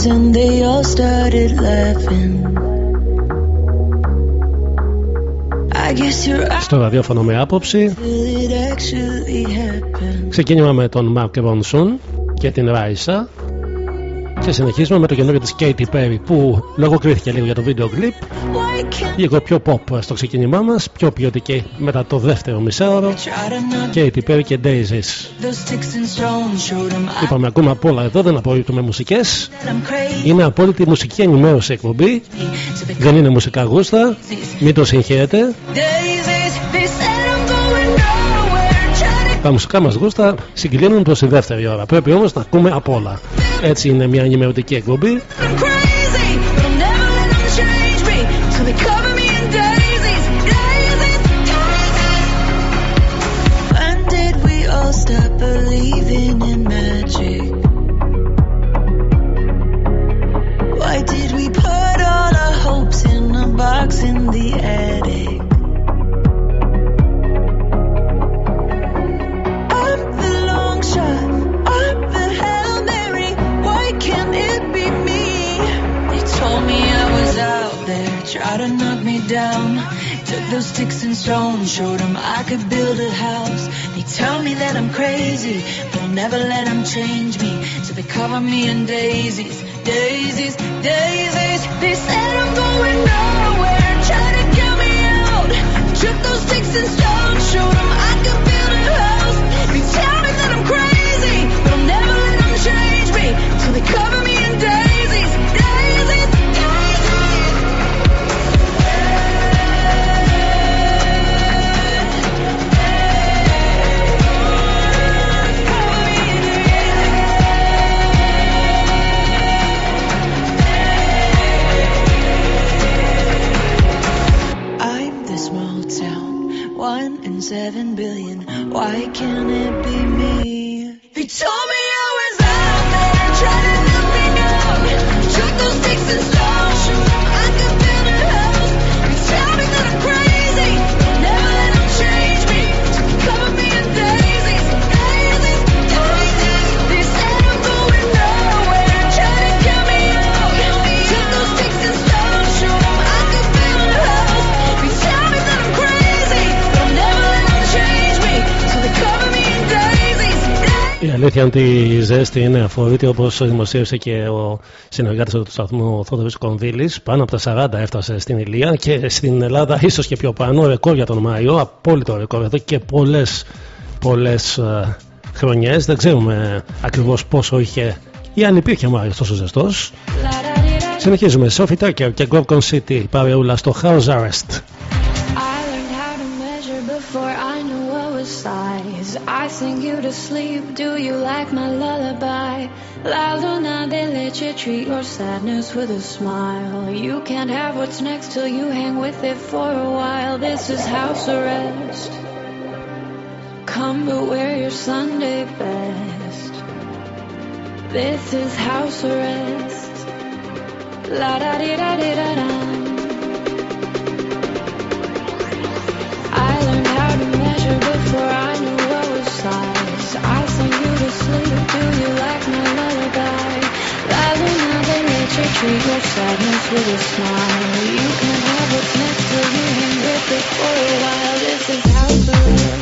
friends and they all started laughing. Στο ραδιόφωνο με άποψη. Ξεκίνημα με τον Μάρκ Ρόνσον και την Ράισα και συνεχίζουμε με το καινούριο της Katy Perry που λογοκρίθηκε λίγο για το βίντεο κλιπ. Λίγο πιο pop στο ξεκίνημά μας πιο ποιοτική μετά το δεύτερο μισάωρο. Katy Perry και Daisies. Είπαμε ακόμα απ' όλα εδώ δεν απορρίπτουμε μουσικές. Είναι απόλυτη μουσική ενημέρωση εκπομπή. Δεν είναι μουσικά γούστα. Μην το συγχαίρετε τα μουσικά μας γούστα συγκλίνουν προς τη δεύτερη ώρα. Πρέπει όμως να ακούμε απ' όλα. Έτσι είναι μια ενημερωτική εκπομπή stones, showed them I could build a house. They tell me that I'm crazy, but I'll never let them change me. So they cover me in daisies, daisies, daisies. They said I'm going nowhere, try to get me out. Took those sticks and Why can't it be me? He told me αλήθεια είναι ότι η ζέστη είναι αφορήτη όπως δημοσίευσε και ο συνεργάτης του σταθμού Θόδωρης Κονδύλης. Πάνω από τα 40 έφτασε στην Ηλία και στην Ελλάδα ίσως και πιο πάνω. Ρεκόρ για τον Μάιο, απόλυτο ρεκόρ εδώ και πολλές πολλές, ε, χρονιές. Δεν ξέρουμε ακριβώς πόσο είχε ή αν υπήρχε Μάιος τόσο ζεστός. Συνεχίζουμε. Sophie Tucker και Gorgon City παρεούλα στο House Arrest. To sleep. Do you like my lullaby? La luna de leche, treat your sadness with a smile. You can't have what's next till you hang with it for a while. This is house arrest. Come but wear your Sunday best. This is house arrest. La da di da di da da. I learned how to measure before I knew sighs. I treat your sadness with a smile. You can have what's next to you and with it for a while. This is how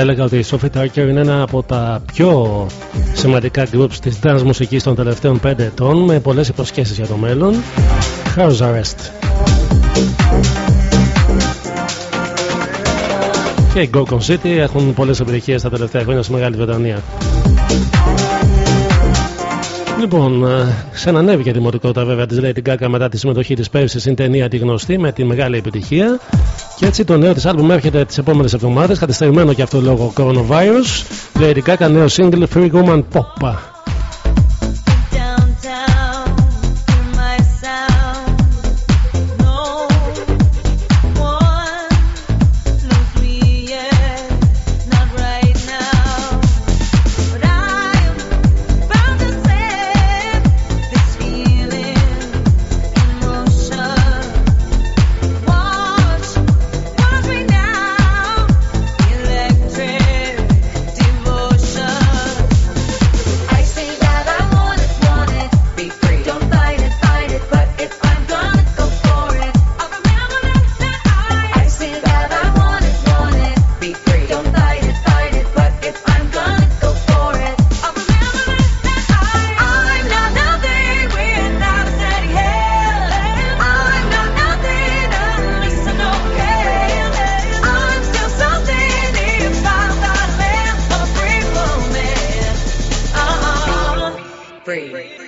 έλεγα ότι η Sophie Tucker είναι ένα από τα πιο σημαντικά groups της dance μουσικής των τελευταίων 5 ετών με πολλές υποσχέσεις για το μέλλον. House Arrest. Και οι Gorgon City έχουν πολλές επιτυχίες τα τελευταία χρόνια στη Μεγάλη Βρετανία. Λοιπόν, σε για τη δημοτικότητα βέβαια της Lady Gaga μετά τη συμμετοχή της πέρυσι στην ταινία Τη Γνωστή με τη μεγάλη επιτυχία. Και έτσι το νέο της άλμπουμ έρχεται τις επόμενες εβδομάδες, καθυστερημένο και αυτό λόγω coronavirus. Lady Gaga νέο single Free Woman Pop. free.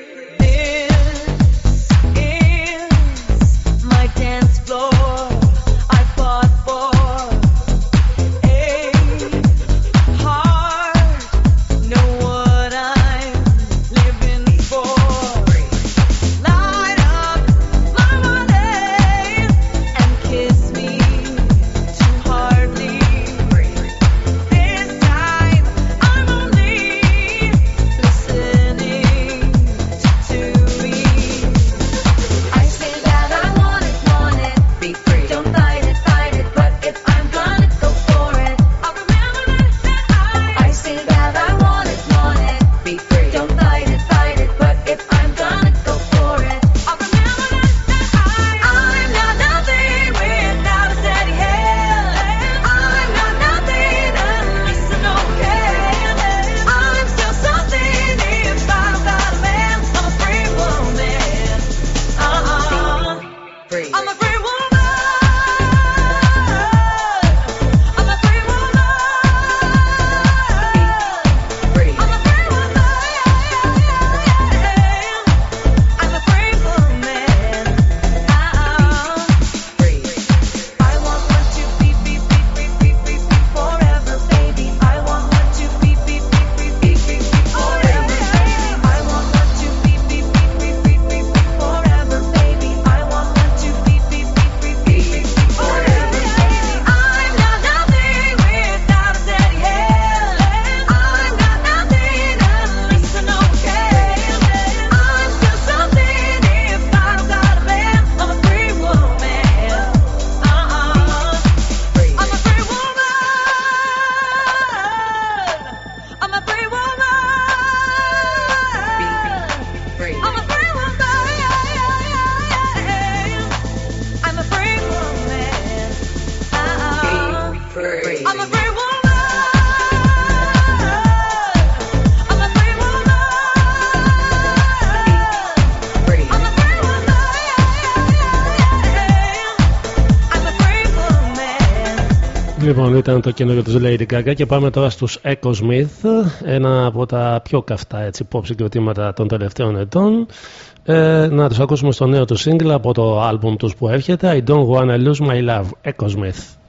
ήταν το καινούριο της Lady Gaga και πάμε τώρα στους Echo Smith, ένα από τα πιο καυτά έτσι, pop συγκροτήματα των τελευταίων ετών. Ε, να τους ακούσουμε στο νέο του single από το άλμπουμ τους που έρχεται I Don't Wanna Lose My Love, Echo Smith.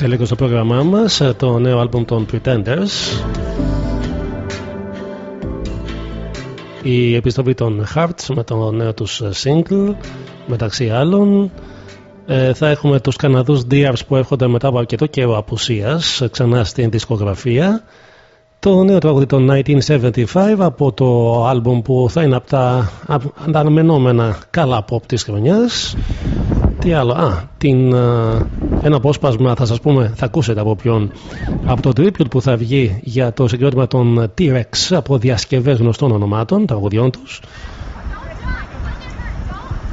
σε λίγο στο πρόγραμμά μας ε, το νέο άλμπουμ των Pretenders. Η επιστροφή των Hearts με το νέο τους ε, single μεταξύ άλλων. Ε, θα έχουμε τους Καναδούς Dears που έρχονται μετά από αρκετό καιρό απουσίας ξανά στην δισκογραφία. Το νέο τραγούδι των 1975 από το άλμπουμ που θα είναι από τα αναμενόμενα καλά pop της χρονιάς. Τι άλλο, α, την ένα απόσπασμα θα σας πούμε, θα ακούσετε από ποιον. Από το tribute που θα βγει για το συγκρότημα των T-Rex από διασκευές γνωστών ονομάτων, τραγουδιών τους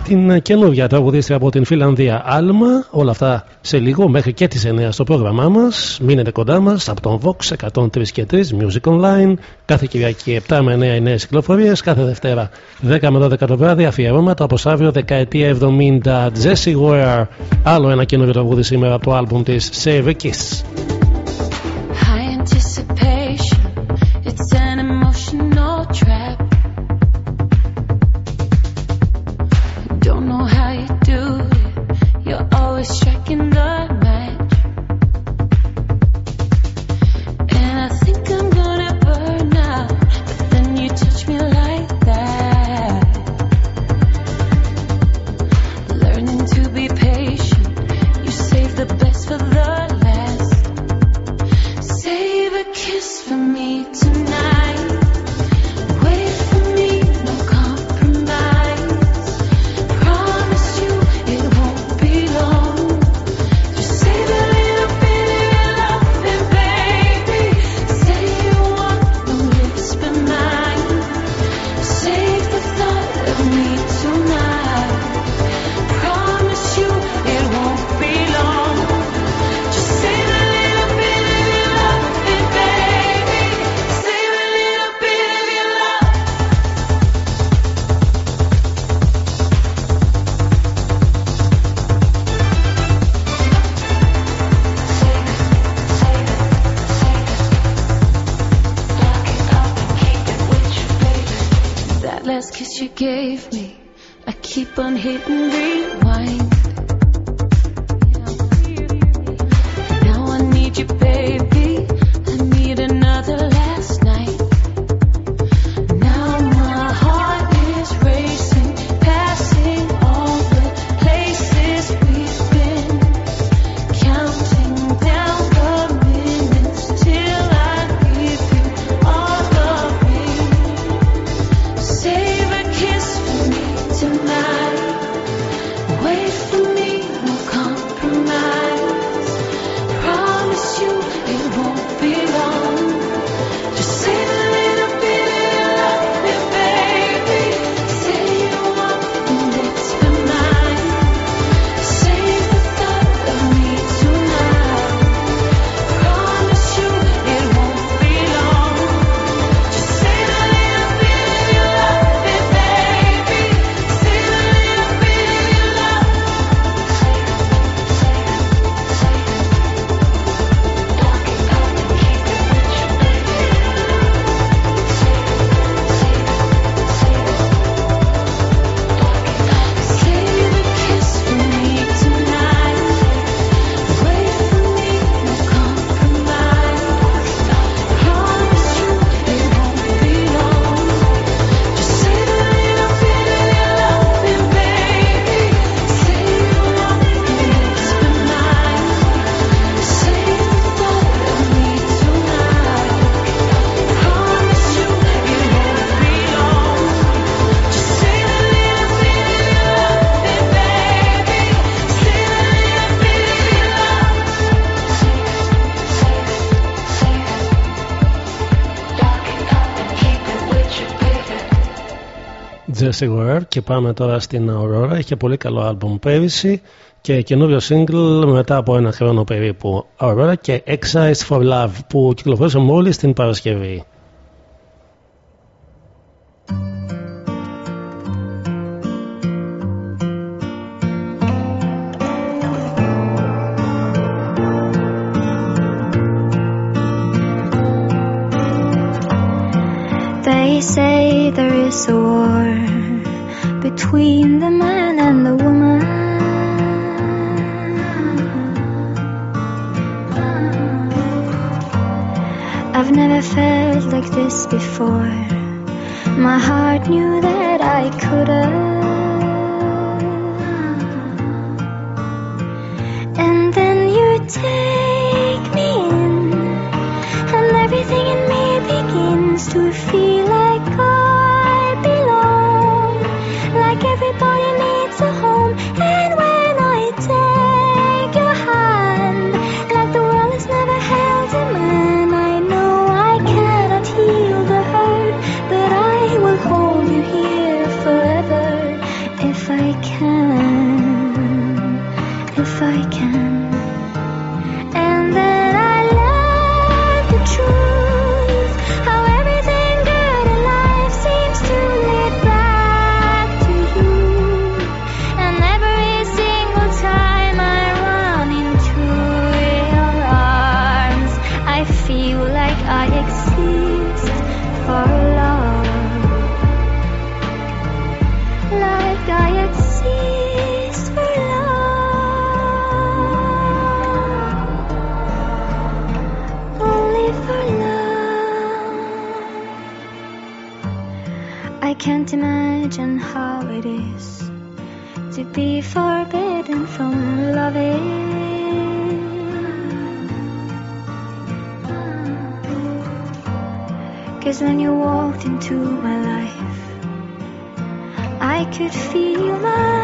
την καινούργια τραγουδίστρια από την Φιλανδία Άλμα. Όλα αυτά σε λίγο μέχρι και τις 9 στο πρόγραμμά μας. Μείνετε κοντά μας από τον Vox 103 και 3 Music Online. Κάθε Κυριακή 7 με 9 οι νέες κυκλοφορίες. Κάθε Δευτέρα 10 με 12 το βράδυ αφιερώματα όπως αύριο δεκαετία 70 Jessie Ware. Άλλο ένα καινούργιο τραγούδι σήμερα από το άλμπουμ της Save a Kiss. Jesse και πάμε τώρα στην Aurora. Είχε πολύ καλό άλμπουμ πέρυσι και καινούριο single μετά από ένα χρόνο περίπου. Aurora και Exercise for Love που κυκλοφόρησε μόλις την Παρασκευή. They say there is a war between the man and the woman. I've never felt like this before. My heart knew that I could have. And then you take be forbidden from loving. Cause when you walked into my life, I could feel my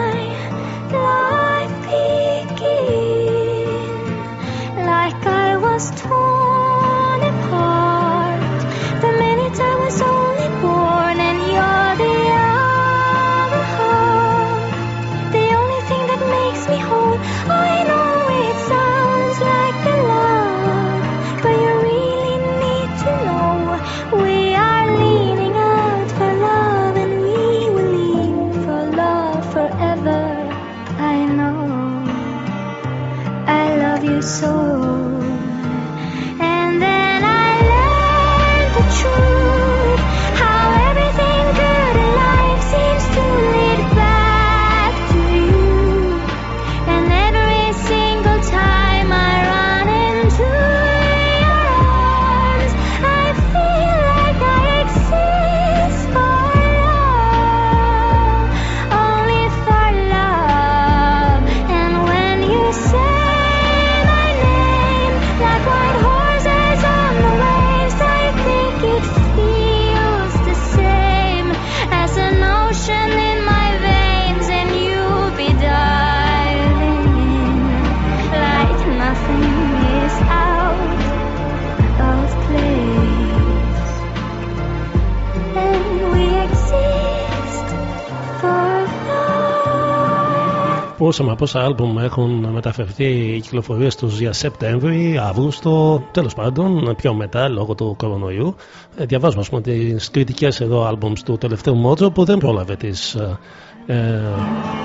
ακούσαμε πόσα άλμπουμ έχουν μεταφερθεί οι κυκλοφορίες τους για Σεπτέμβρη, Αύγουστο, τέλος πάντων πιο μετά λόγω του κορονοϊού. Ε, διαβάζουμε πούμε τις κριτικές εδώ άλμπουμς του τελευταίου Μότζο που δεν πρόλαβε τις ε, ε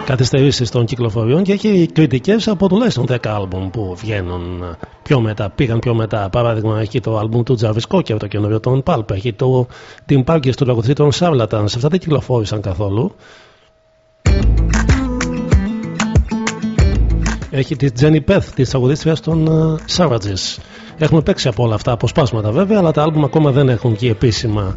καθυστερήσεις των κυκλοφοριών και έχει κριτικές από τουλάχιστον 10 άλμπουμ που βγαίνουν πιο μετά, πήγαν πιο μετά. Παράδειγμα, έχει το άλμπουμ του Τζαβις και το καινούριο των Πάλπ, έχει το Team Parkers του λογοθετή των Σάβλαταν. Αυτά δεν κυκλοφόρησαν καθόλου. Έχει τη Jenny Peth, της τραγουδίστριας των uh, Savages. Έχουμε παίξει από όλα αυτά αποσπάσματα βέβαια, αλλά τα άλμπουμ ακόμα δεν έχουν και επίσημα.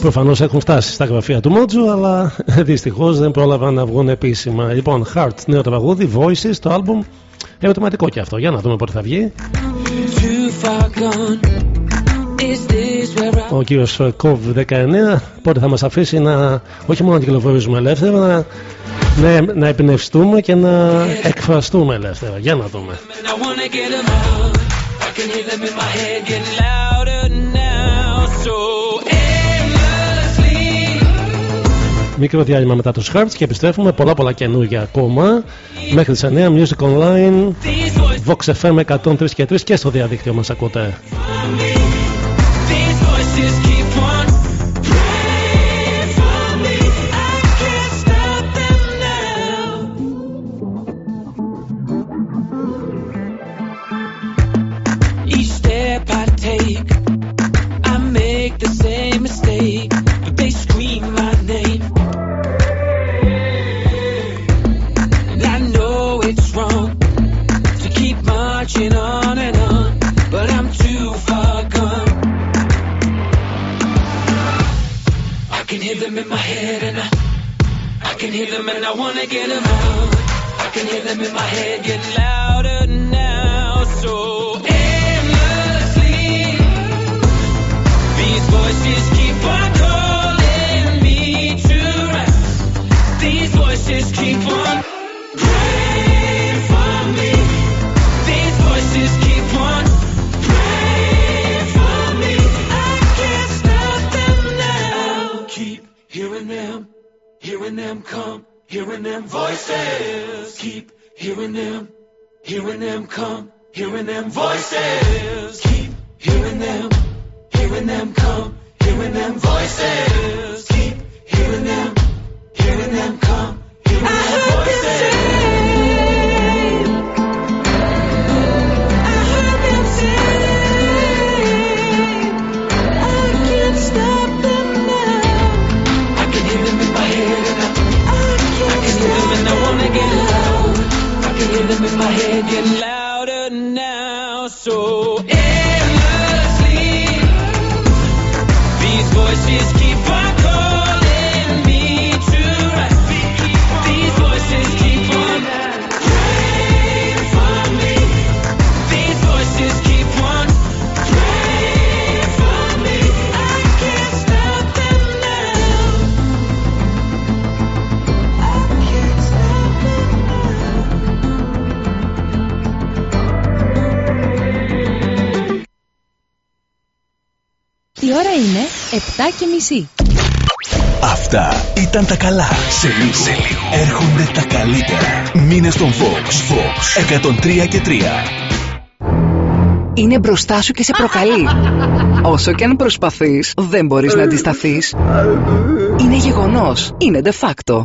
Προφανώς έχουν φτάσει στα γραφεία του Μότζου, αλλά δυστυχώς δεν πρόλαβαν να βγουν επίσημα. Λοιπόν, Heart, νέο τραγούδι, Voices, το άλμπουμ. Ερωτηματικό και αυτό. Για να δούμε πότε θα βγει. Ο κύριος Κόβ 19 πότε θα μας αφήσει να όχι μόνο να κυκλοφορήσουμε ελεύθερα, να ναι, να εμπνευστούμε και να εκφραστούμε ελεύθερα. Για να δούμε. Μικρό διάλειμμα μετά τους Hearts και επιστρέφουμε πολλά πολλά καινούργια ακόμα μέχρι τις 9 Music Online Vox FM 103 και 3 και στο διαδίκτυο μας ακούτε. can hear them and I wanna get them out. I can hear them in my head getting louder. hearing them come, hearing them voices. Keep hearing them, hearing them come, hearing them voices. Keep hearing them, hearing them come, hearing them voices. Keep hearing them, hearing them come, hearing them voices. My head getting louder now. So Η ώρα είναι 7 και μισή. Αυτά ήταν τα καλά. Σε λίγο, σε λίγο. έρχονται τα καλύτερα. Μήνε στον Fox. Fox 103 και 3. Είναι μπροστά σου και σε προκαλεί. Όσο και αν προσπαθείς, δεν μπορείς να αντισταθείς. Είναι γεγονός. Είναι de facto.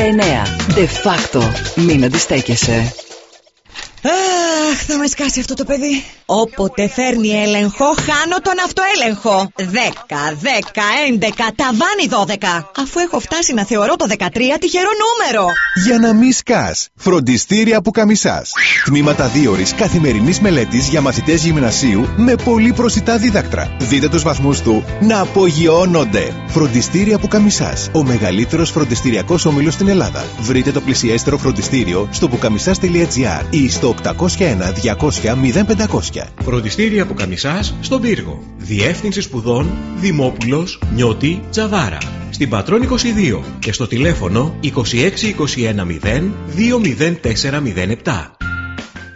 De facto. Μην αντιστέκεσαι. Αχ, θα με σκάσει αυτό το παιδί. Όποτε φέρνει έλεγχο, χάνω τον αυτοέλεγχο. 10, 10, 11, ταβάνι 12. Αφού έχω φτάσει να θεωρώ το 13 τυχερό νούμερο. Για να μη σκάς. Φροντιστήρια που καμισάς. Τμήματα δίωρης καθημερινής μελέτης για μαθητές γυμνασίου με πολύ προσιτά δίδακτρα. Δείτε τους βαθμούς του να απογειώνονται. Φροντιστήρια που καμισάς. Ο μεγαλύτερος φροντιστηριακός όμιλος στην Ελλάδα. Βρείτε το πλησιέστερο φροντιστήριο στο πουκαμισάς.gr ή στο 801 200 0500. Φροντιστήρια από Καμισάς στον Πύργο. Διεύθυνση σπουδών Δημόπουλος Νιώτη Τζαβάρα. Στην Πατρών 22 και στο τηλέφωνο 26210 20407.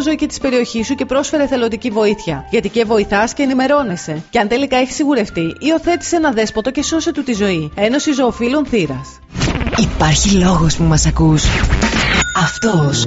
φιλοζωική της περιοχής σου και πρόσφερε θελοντική βοήθεια. Γιατί και βοηθάς και ενημερώνεσαι. Και αν τελικά έχεις σιγουρευτεί, υιοθέτησε ένα δέσποτο και σώσε του τη ζωή. Ένωση Ζωοφύλων Θήρα. Υπάρχει λόγος που μας ακούς. Αυτός.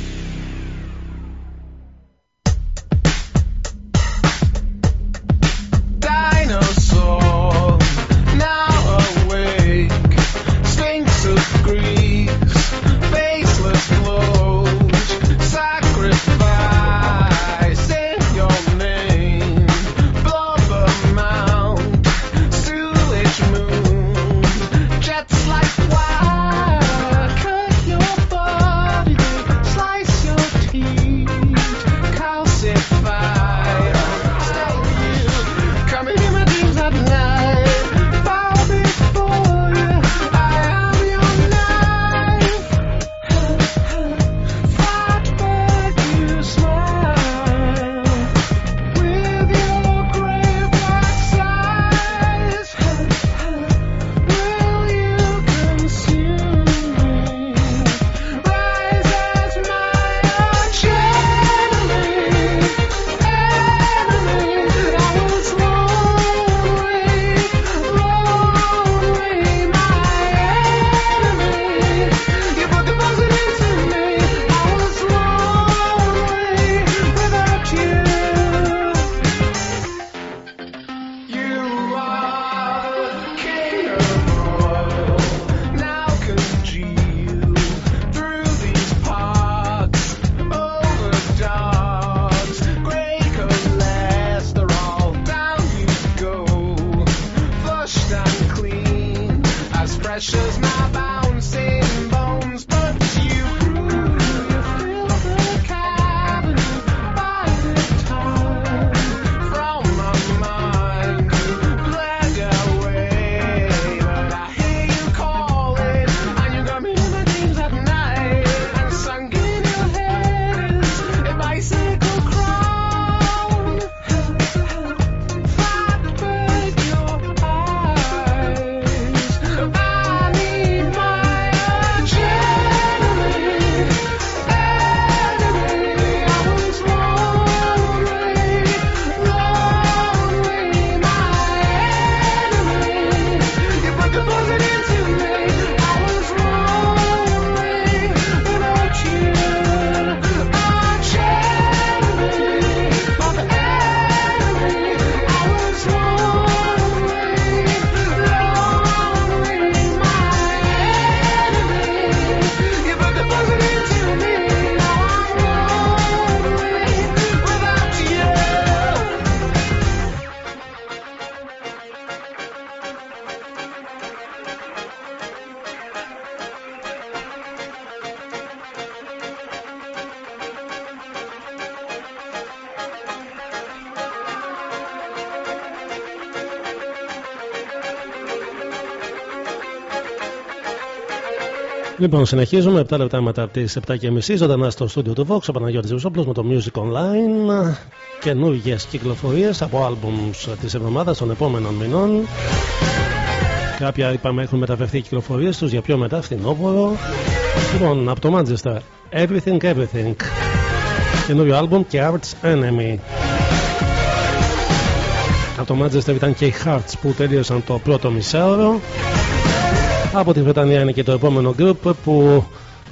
Λοιπόν, συνεχίζουμε 7 λεπτά μετά από τις 7.30 ζωντανά στο στούντιο του Vox. Ο Παναγιώτης Βουσόπουλος με το Music Online. Καινούργιες κυκλοφορίες από albums της εβδομάδας των επόμενων μηνών. Κάποια είπαμε έχουν μεταφερθεί οι κυκλοφορίες τους για πιο μετά, φθινόπωρο. Λοιπόν, από το Manchester, Everything Everything. Καινούριο album και Arts Enemy. Από το Manchester ήταν και οι Hearts που τελείωσαν το πρώτο μισάωρο. Από τη Βρετανία είναι και το επόμενο group που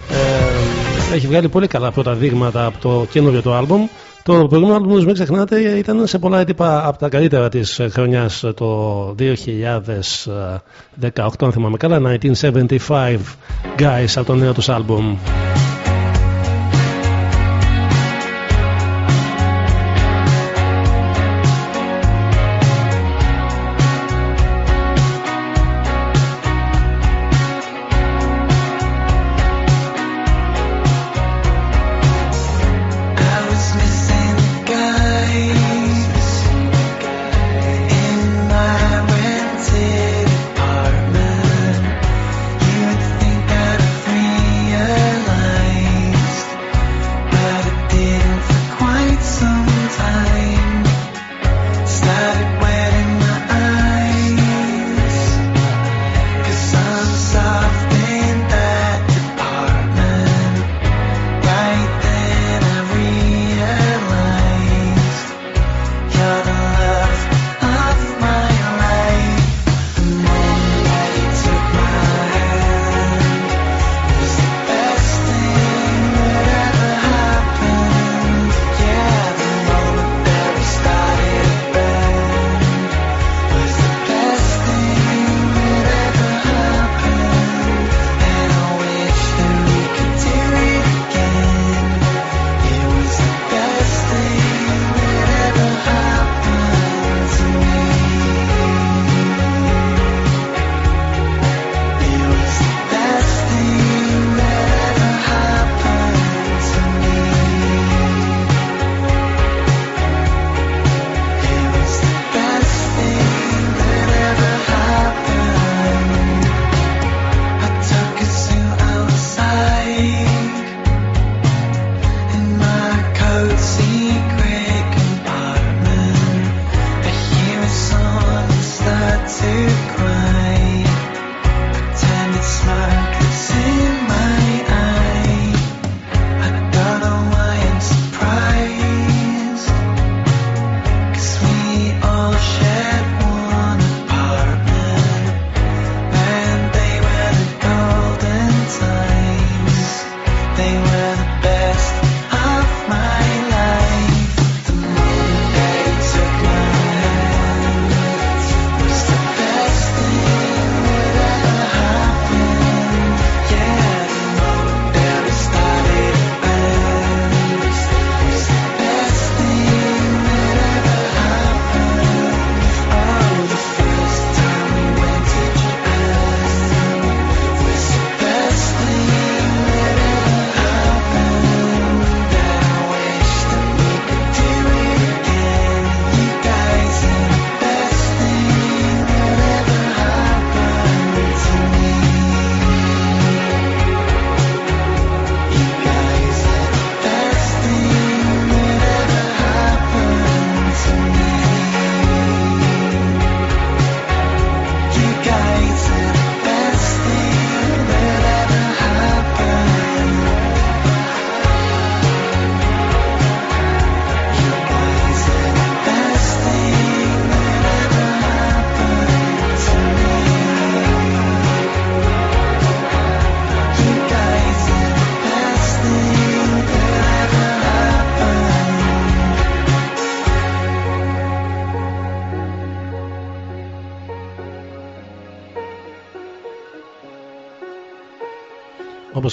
ε, έχει βγάλει πολύ καλά πρώτα δείγματα από το καινούριο του άλμπουμ. Το προηγούμενο άλμπουμ, μην ξεχνάτε, ήταν σε πολλά έτυπα από τα καλύτερα της χρονιάς το 2018, αν θυμάμαι καλά, 1975 Guys από το νέο τους άλμπουμ.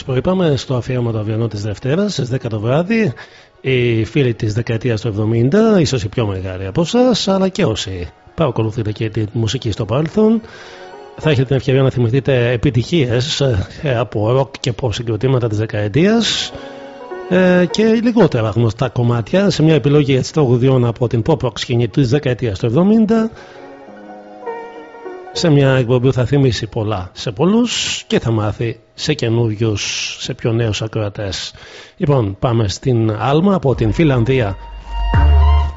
Προείπαμε στο αφιέρωμα του αυριανού της Δευτέρας στις 10 το βράδυ. Οι φίλοι της δεκαετίας του 70, ίσως οι πιο μεγάλοι από εσά, αλλά και όσοι παρακολουθείτε και τη μουσική στο παρελθόν θα έχετε την ευκαιρία να θυμηθείτε επιτυχίες ε, από ροκ και pop συγκροτήματα της δεκαετίας ε, και λιγότερα γνωστά κομμάτια. Σε μια επιλογή έτσι τραγουδιών από την pop rock σκηνή της δεκαετίας του 70 σε μια εκπομπή που θα θυμίσει πολλά σε πολλούς και θα μάθει σε καινούριους, σε πιο νέους ακροατές. Λοιπόν, πάμε στην Άλμα από την Φιλανδία.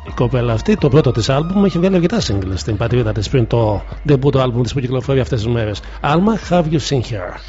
Η κοπέλα αυτή, το πρώτο της άλμπουμ, έχει βγάλει αρκετά singles στην πατρίδα της πριν το debut του άλμπουμ της που κυκλοφορεί αυτές τις μέρες. Άλμα, Have You Seen Her;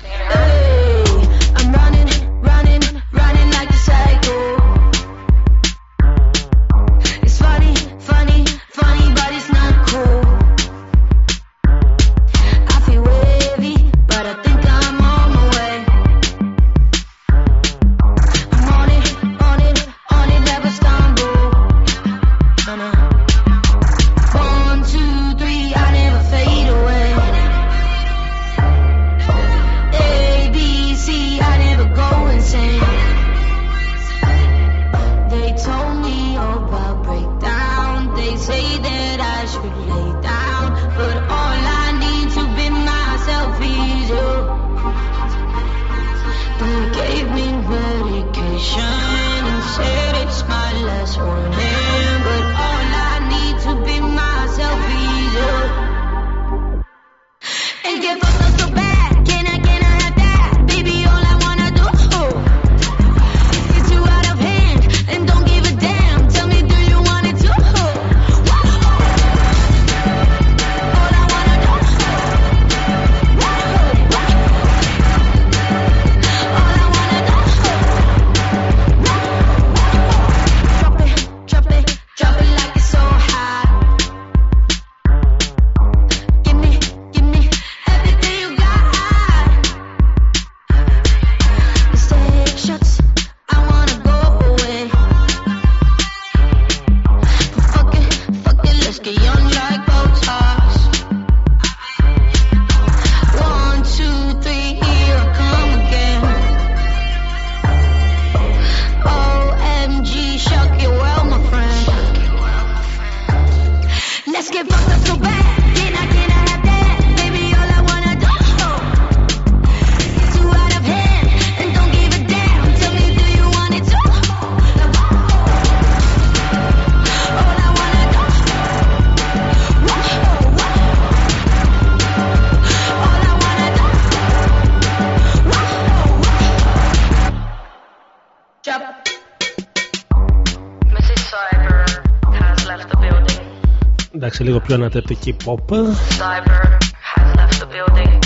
Εντάξει, λίγο πιο ανατρεπτική pop. Cyber has left the building.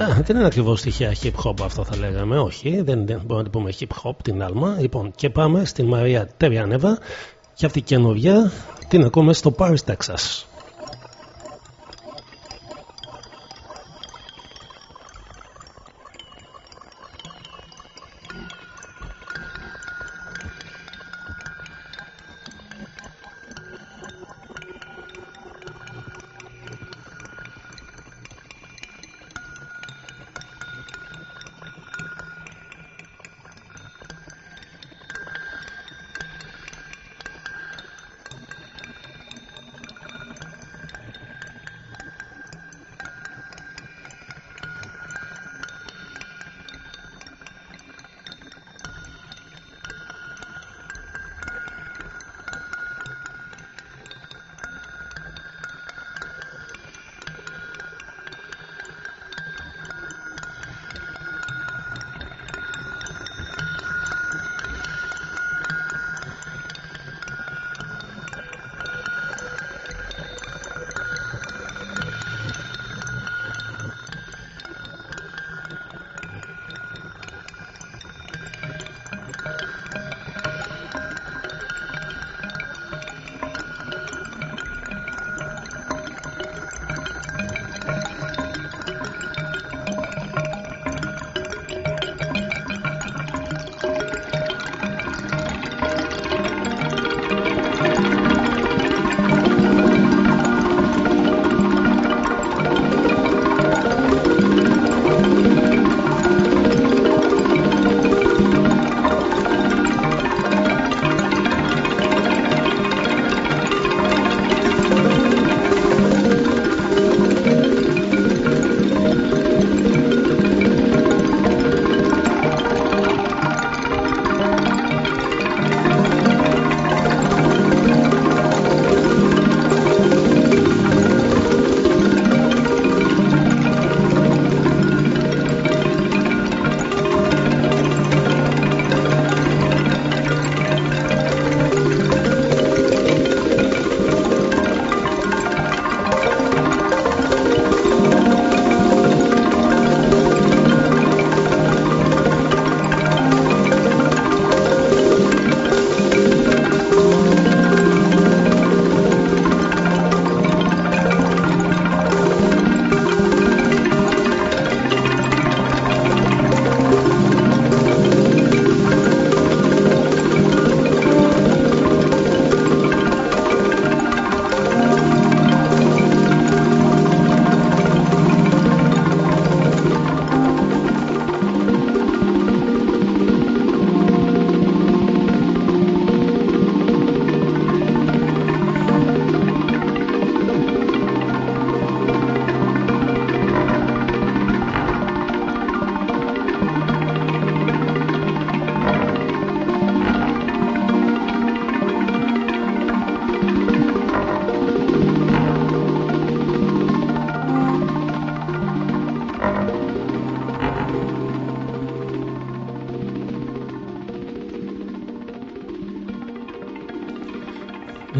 Α, δεν είναι ακριβώς στοιχεία hip hop αυτό θα λέγαμε. Όχι, δεν, δεν μπορούμε να την πούμε hip hop την άλμα. Λοιπόν, και πάμε στην Μαρία Τεριάνεβα και αυτή η καινούργια την ακούμε στο Paris, Texas.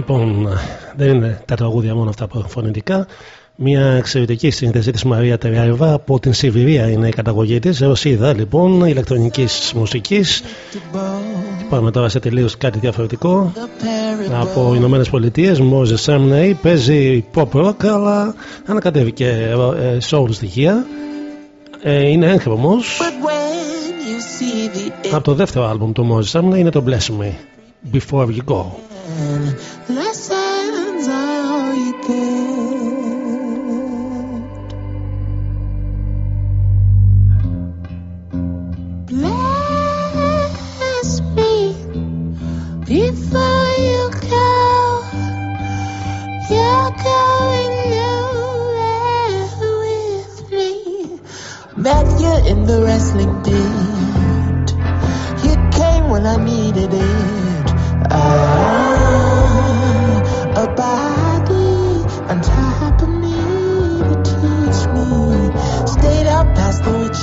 λοιπόν δεν είναι τα τραγούδια μόνο αυτά που φωνητικά. Μια εξαιρετική σύνθεση της Μαρία Τεριάεβα από την Σιβηρία είναι η καταγωγή της. Ρωσίδα λοιπόν, ηλεκτρονικής μουσικής. Πάμε τώρα σε τελείως κάτι διαφορετικό. Από Ηνωμένες Πολιτείες, Μόζε Σέμνεϊ παίζει pop rock αλλά ανακατεύει και ε, soul στοιχεία. Ε, είναι έγχρωμος. Από το δεύτερο άλμπουμ του Μόζε Σέμνεϊ είναι το Bless Me, Before You Go.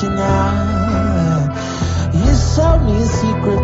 reaching out. You sold me a secret.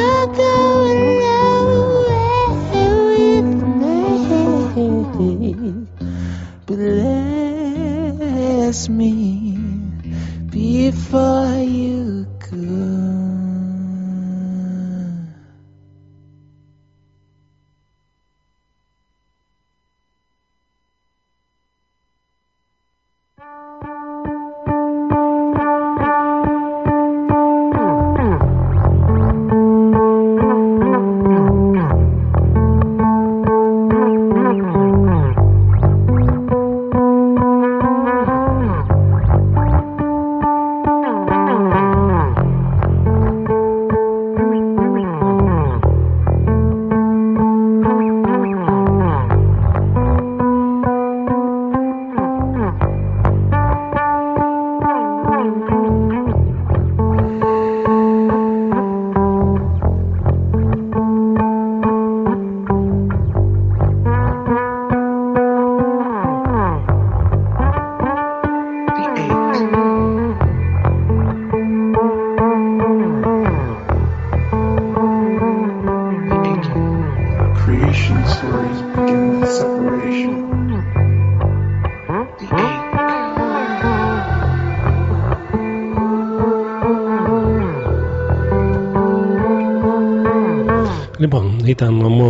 ago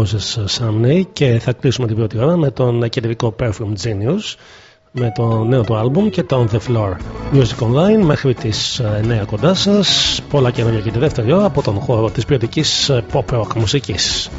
Moses Sumney και θα κλείσουμε την πρώτη ώρα με τον κεντρικό Perfume Genius με το νέο του άλμπουμ και το On The Floor Music Online μέχρι τις ε, 9 κοντά σας. Πολλά καινούργια και τη δεύτερη ώρα από τον χώρο της ποιοτικής ε, pop rock μουσικής.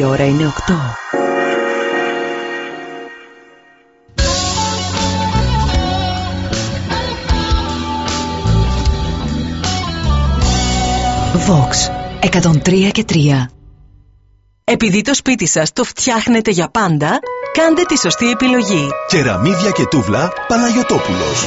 Η ώρα είναι 8. Vox 103 και 3 Επειδή το σπίτι σας το φτιάχνετε για πάντα, κάντε τη σωστή επιλογή. Κεραμίδια και τούβλα Παναγιωτόπουλος.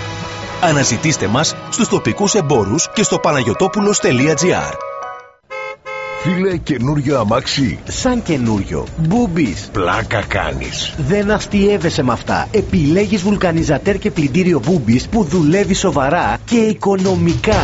Αναζητήστε μας στους τοπικούς εμπόρους και στο παναγιωτόπουλος.gr Φίλε, καινούριο αμάξι. Σαν καινούριο. Μπούμπης. Πλάκα κάνεις. Δεν αστείευεσαι με αυτά. Επιλέγεις βουλκανιζατέρ και πλυντήριο Μπούμπης που δουλεύει σοβαρά και οικονομικά.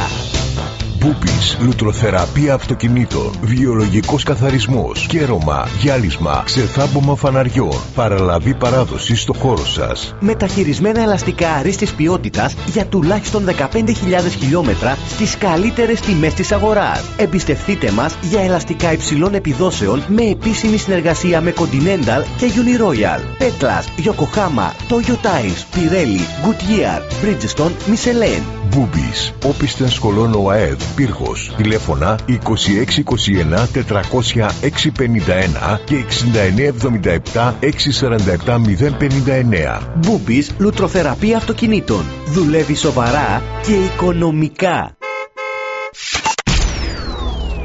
Μπούμπης, λουτροθεραπεία αυτοκινήτων, βιολογικός καθαρισμός, κέρωμα, γυάλισμα, ξεθάμπομα φαναριών, παραλαβή παράδοση στο χώρο σας. Μεταχειρισμένα ελαστικά αρίστης ποιότητας για τουλάχιστον 15.000 χιλιόμετρα στις καλύτερες τιμές της αγοράς. Εμπιστευτείτε μας για ελαστικά υψηλών επιδόσεων με επίσημη συνεργασία με Continental και Uniroyal. Petlas, Yokohama, Toyo Tires, Pirelli, Goodyear, Bridgestone, Michelin. Μπούμπης, όπισθεν σχολών ΟΑΕΔ, Πύργος, τηλέφωνα 2621 400 651 και 6977 647 059. Μπούμπης, λουτροθεραπεία αυτοκινήτων. Δουλεύει σοβαρά και οικονομικά.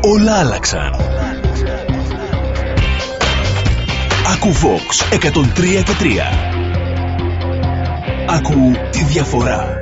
Όλα άλλαξαν. Ακού Vox 103 και 3. Ακού τη διαφορά.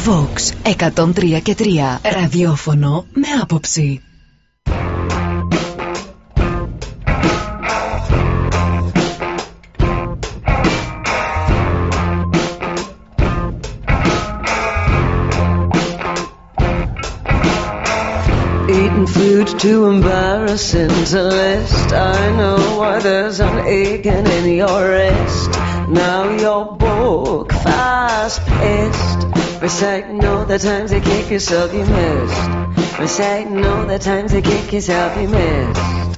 Vox 103 και 3. Ραδιόφωνο με άποψη. Eating food too embarrassing to list. I know why there's an aching in your wrist. Now you're broke, fast paced. Reciting all the times you kick yourself you missed. Reciting all the times you kick yourself you missed.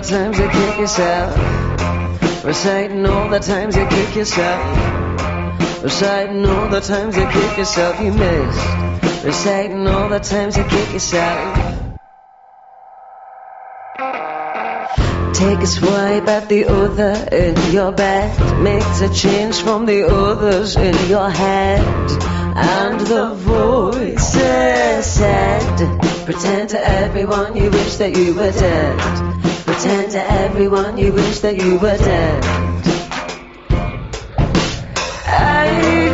The times you kick yourself. Reciting all the times you kick yourself. Reciting all the times you kick yourself you missed. Reciting all the times you kick yourself. Take a swipe at the other in your bed. Makes a change from the others in your head. And the voices said, Pretend to everyone you wish that you were dead. Pretend to everyone you wish that you were dead. I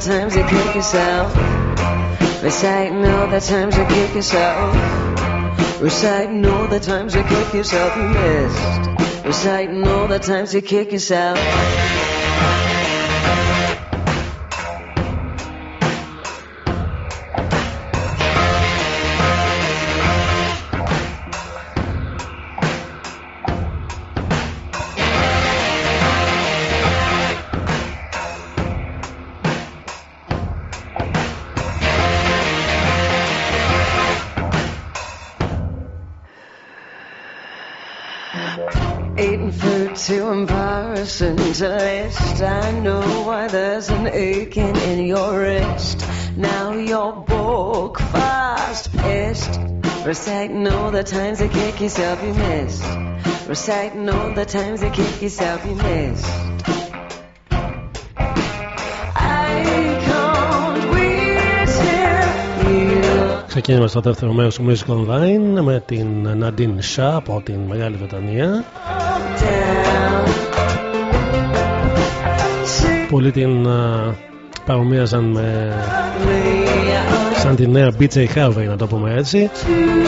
times you kick yourself. Reciting all the times you kick yourself. Reciting all the times you kick yourself you missed. Reciting all the times you kick yourself. embarrass and to list. I know why there's an aching in your wrist. Now you're broke, fast pissed. Reciting all the times you kick yourself you missed. Reciting all the times you kick yourself you missed. I can't wait till you Ξεκίνημα στο δεύτερο μέρος του Music Online με την Nadine Shah από την Μεγάλη Βρετανία. Πολλοί την α, παρομοίαζαν με σαν τη νέα BJ Harvey να το πούμε έτσι.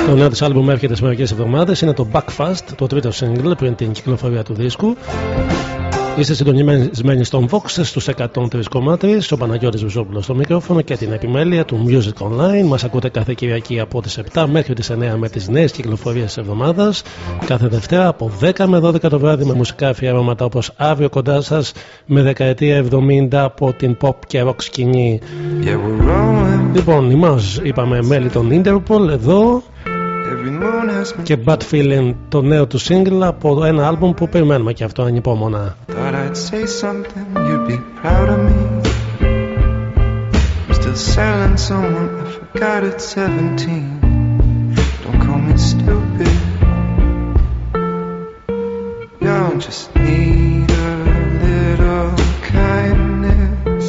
Το νέο της άλμπουμ έρχεται σε μερικές εβδομάδες. Είναι το Backfast, το τρίτο single πριν την κυκλοφορία του δίσκου. Είστε συντονισμένοι στον Vox στους 103,3 ο Παναγιώτης Βουζόπουλος στο μικρόφωνο και την επιμέλεια του Music Online. Μας ακούτε κάθε Κυριακή από τις 7 μέχρι τις 9 με τις νέες κυκλοφορίες της εβδομάδας. Κάθε Δευτέρα από 10 με 12 το βράδυ με μουσικά αφιερώματα όπως αύριο κοντά σας με δεκαετία 70 από την pop και rock σκηνή. Λοιπόν, εμάς είπαμε μέλη των Interpol εδώ και Bad Feeling το νέο του single από ένα άλμπουμ που περιμένουμε και αυτό ανυπόμονα. Thought I'd say something, you'd be proud of me. I'm still selling someone I forgot at 17. Don't call me stupid. Y'all just need a little kindness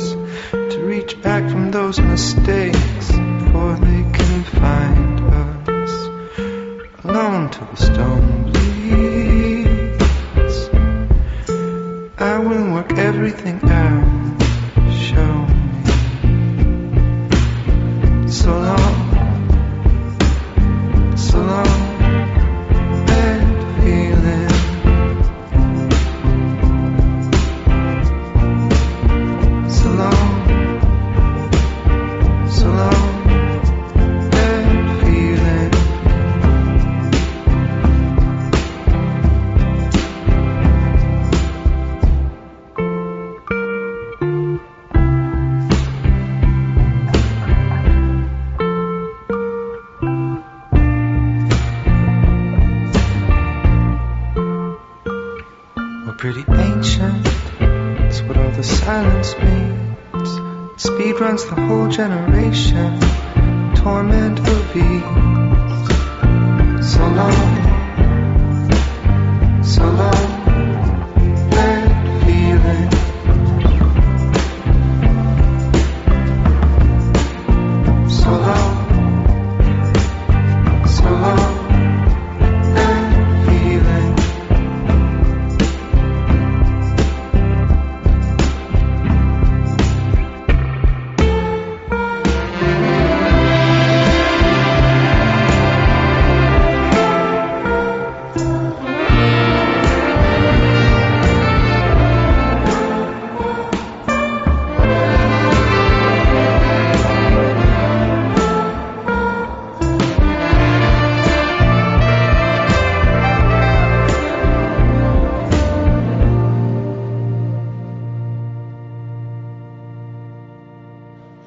to reach back from those mistakes before they can find us. Alone till the storm bleeds. I will work everything out. Runs the whole generation. Torment will be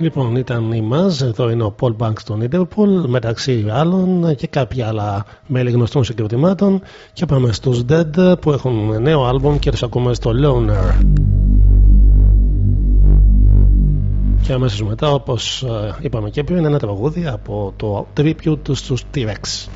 Λοιπόν, ήταν η Μάζ, εδώ είναι ο Paul Banks των Interpol, μεταξύ άλλων και κάποια άλλα μέλη γνωστών συγκροτημάτων. Και πάμε στους Dead που έχουν νέο άλμπομ και τους ακούμε στο Loner. Και αμέσως μετά, όπως ε, είπαμε και πριν, ένα τραγούδι από το tribute στους T-Rex.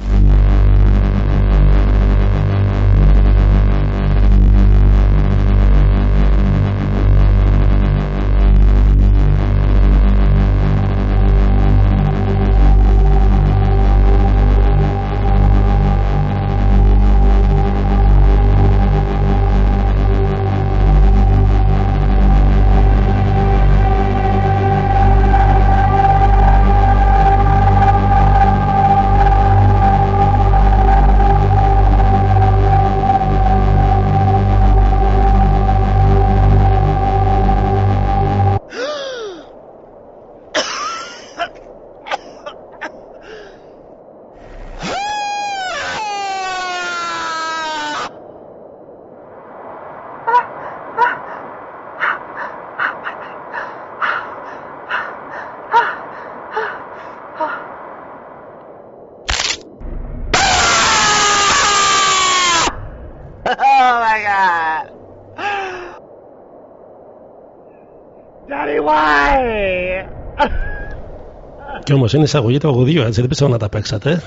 Κι όμως είναι εισαγωγή τραγουδίου, έτσι δεν πιστεύω να τα παίξατε.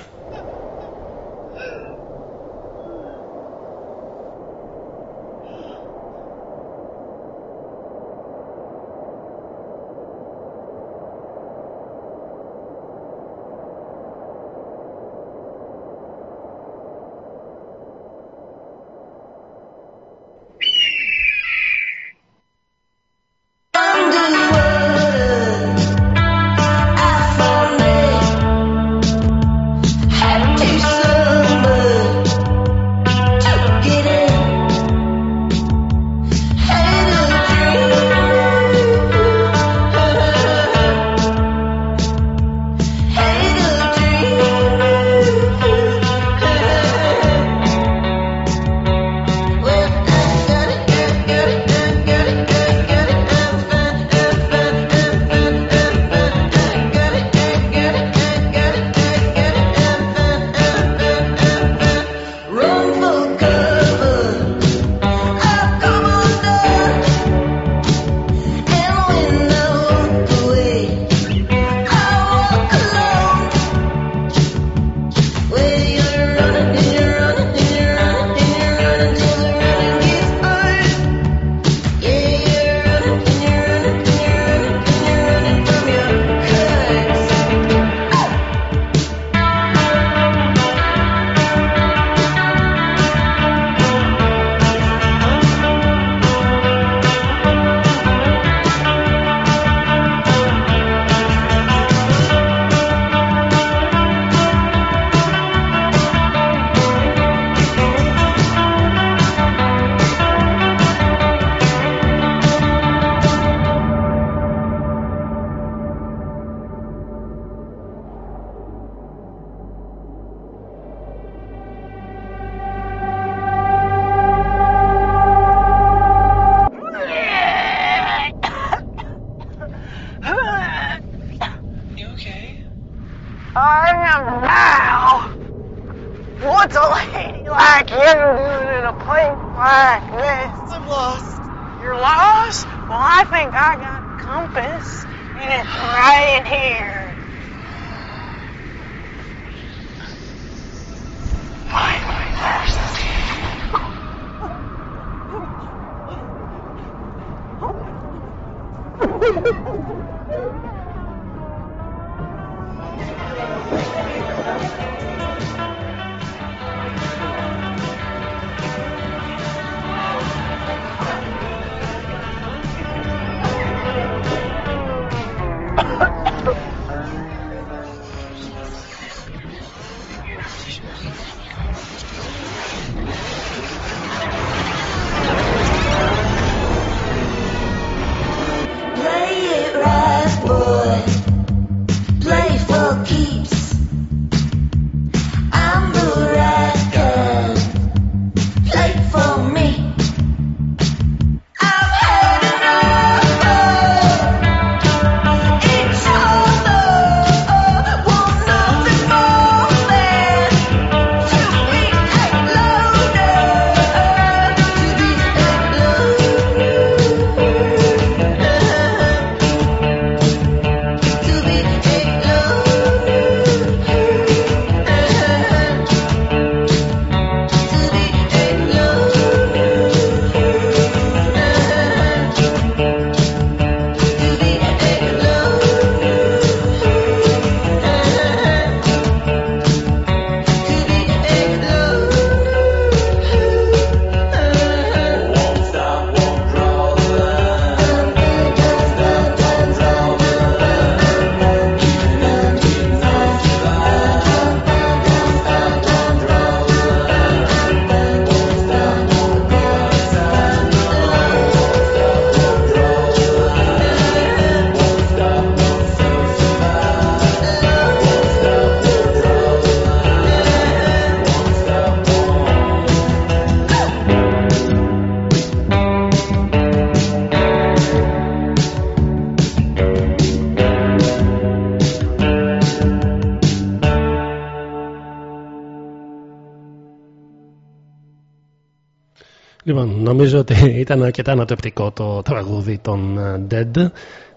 Λοιπόν, νομίζω ότι ήταν αρκετά ανατρεπτικό το τραγούδι των ε, Dead.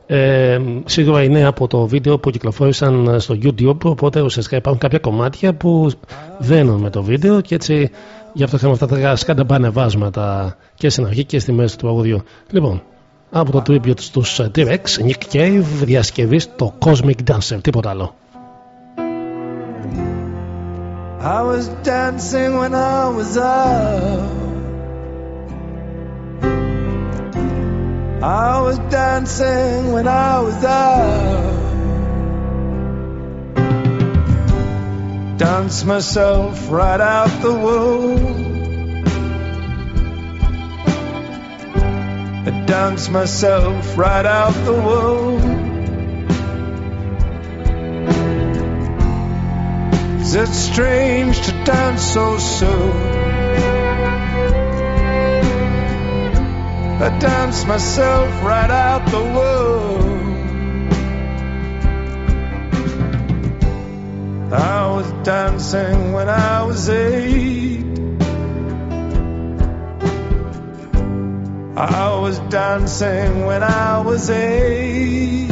Ε, σίγουρα είναι από το βίντεο που κυκλοφόρησαν ε, στο YouTube, οπότε ουσιαστικά υπάρχουν κάποια κομμάτια που δένουν με το βίντεο και έτσι γι' αυτό είχαμε αυτά τα σκάντα ανεβάσματα και στην αρχή και στη μέση του τραγουδιού. Λοιπόν, από το tribute στους ε, T-Rex, Nick διασκευή το Cosmic Dancer, τίποτα άλλο. I was dancing. I was dancing when I was out. Dance myself right out the womb. I dance myself right out the womb. Is it strange to dance so soon? I dance myself right out the womb. I was dancing when I was eight. I was dancing when I was eight.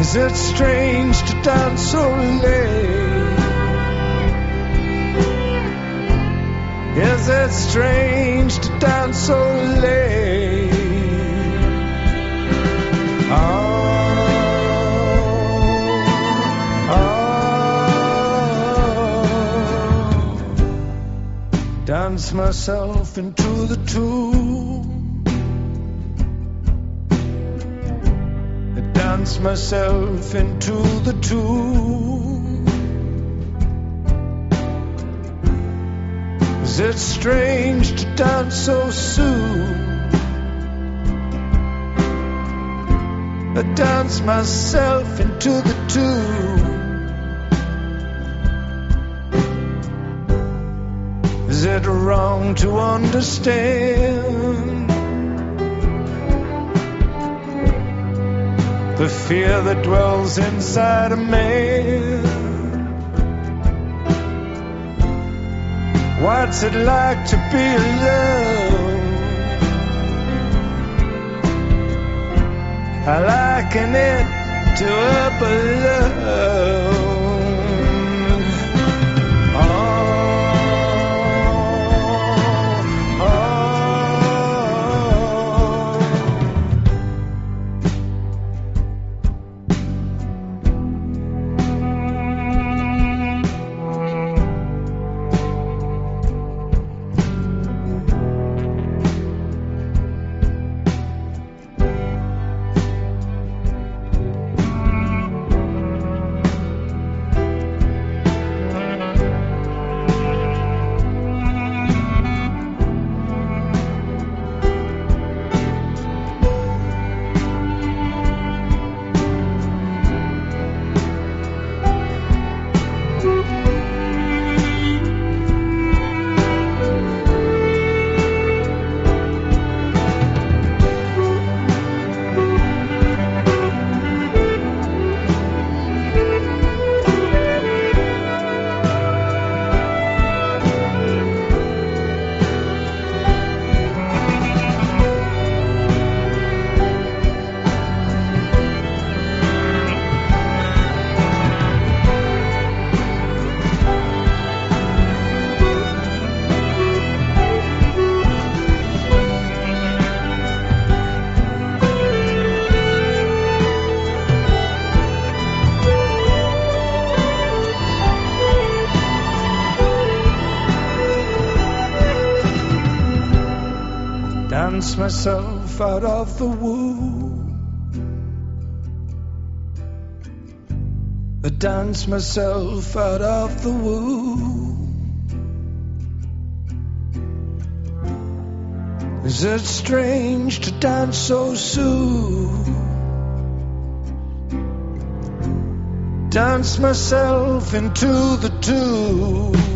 Is it strange to dance so late? Is it strange to dance so late? Oh. Dance myself into the tomb. Dance myself into the tomb. Is it strange to dance so soon? I dance myself into the tomb. Is it wrong to understand the fear that dwells inside a man? What's it like to be alone? I liken it to a alone. Myself out of the womb. I dance myself out of the womb. Is it strange to dance so soon? Dance myself into the tomb.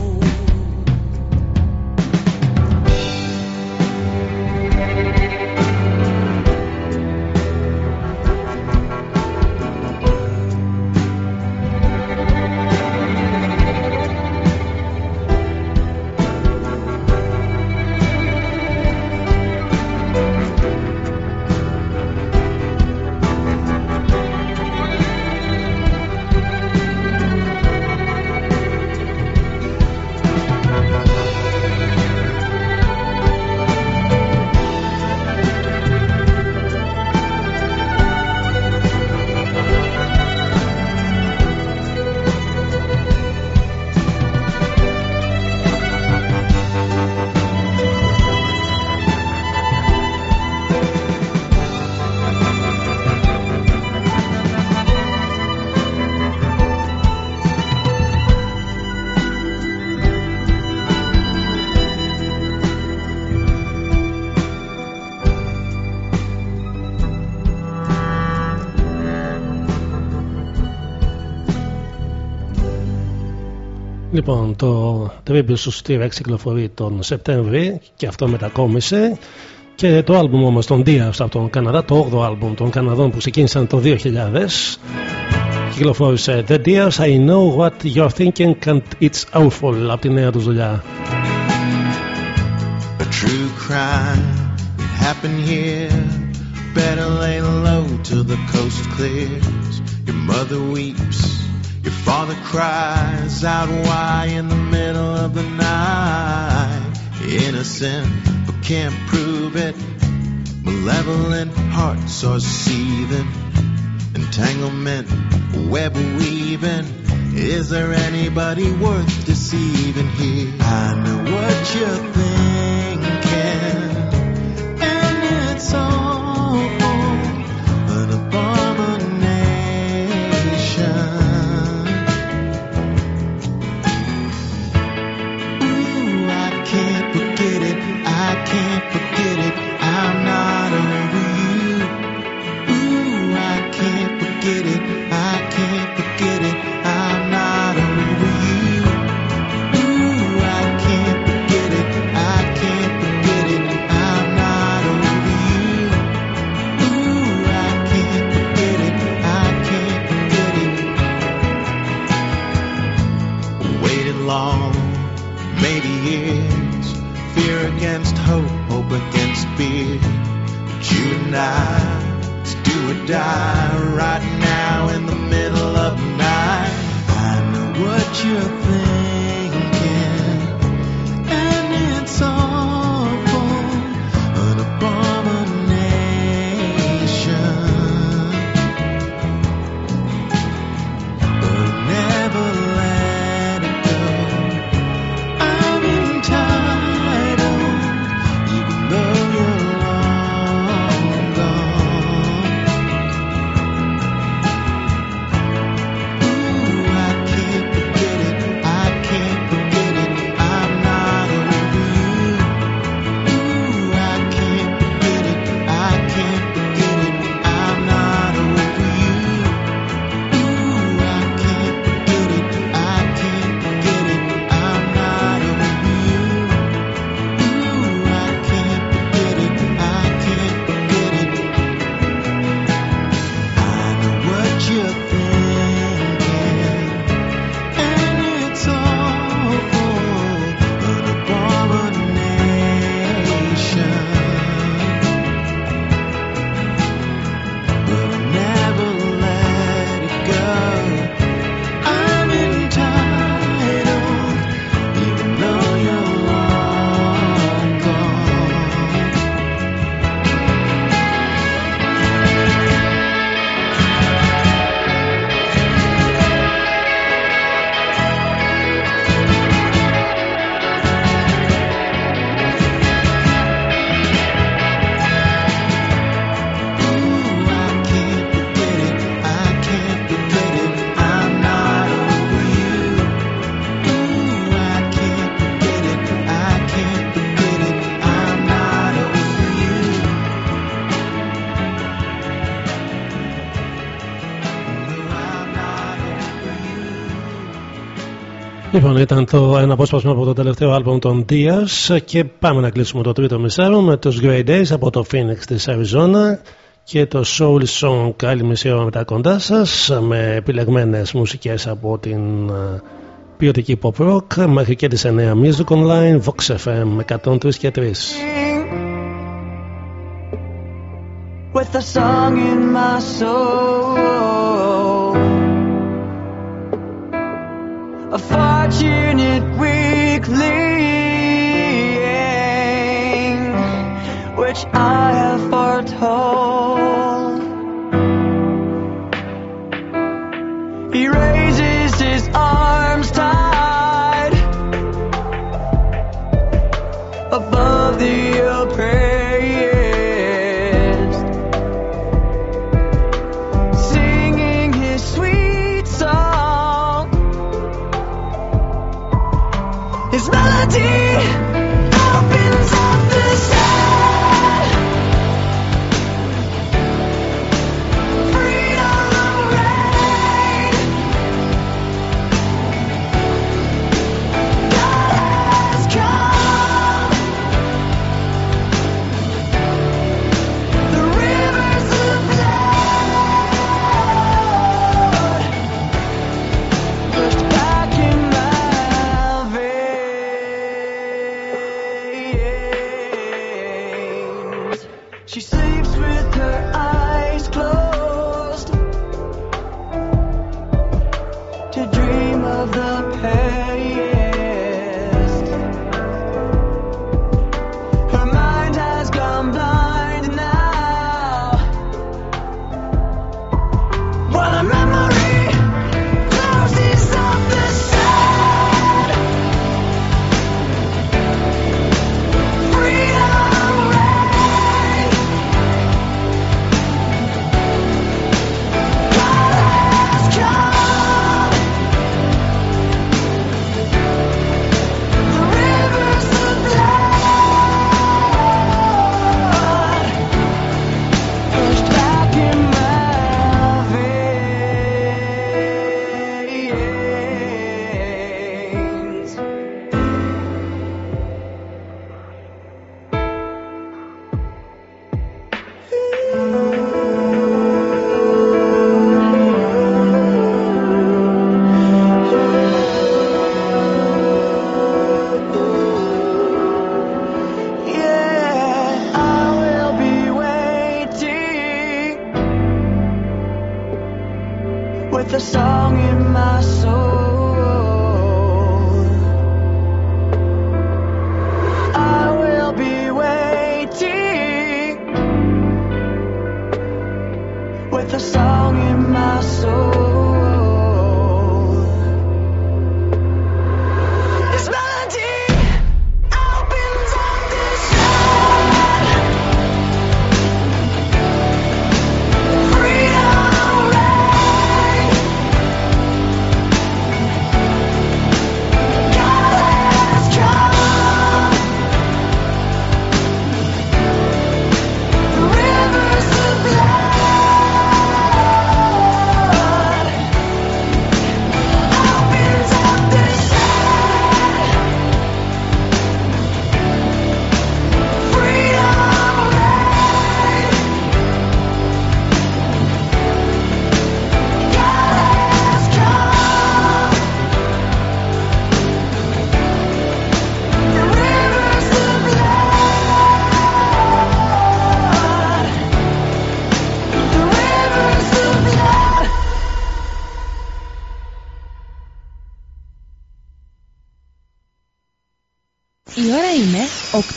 Λοιπόν, το Tribute στο T-Rex κυκλοφορεί τον Σεπτέμβρη και αυτό μετακόμισε. Και το άλμπουμ όμως των Diaz από τον Καναδά, το 8ο άλμπουμ των Καναδών που ξεκίνησαν το 2000, κυκλοφόρησε The Diaz I Know What You're Thinking and It's Awful από τη νέα τους δουλειά. A true crime happened here. Better lay low till the coast clears. Your mother weeps, your father cries out why in the middle of the night. Innocent, but can't prove it. Malevolent hearts are seething. Entanglement, web weaving. Is there anybody worth deceiving here? I know what you're thinking, die Λοιπόν, ήταν το ένα απόσπασμα από το τελευταίο άλμπομ των Diaz και πάμε να κλείσουμε το τρίτο μισάρο με τους Grey Days από το Phoenix της Arizona και το Soul Song άλλη μισή ώρα μετά κοντά σας με επιλεγμένες μουσικές από την ε, ποιοτική pop rock μέχρι και τις 9 Music Online Vox FM 103 και 3 with a song in my soul. I have foretold.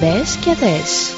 Μπες και δες.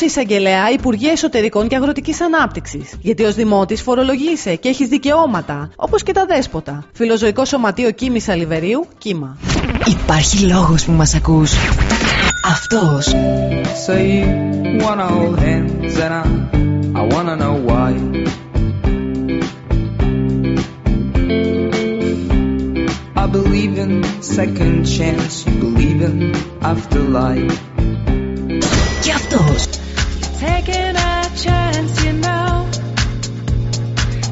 εισαγγελέα Υπουργεία Εσωτερικών και Αγροτικής Ανάπτυξης. Γιατί ως Δημότης φορολογείσαι και έχεις δικαιώματα, όπως και τα δέσποτα. Φιλοζωικό Σωματείο Κίμης Αλιβερίου, κύμα. Υπάρχει λόγος που μας ακούς. Αυτός. So you wanna hold hands and I, I wanna know why. I believe in second chance, you believe in afterlife. Και αυτός. Taking a chance, you know,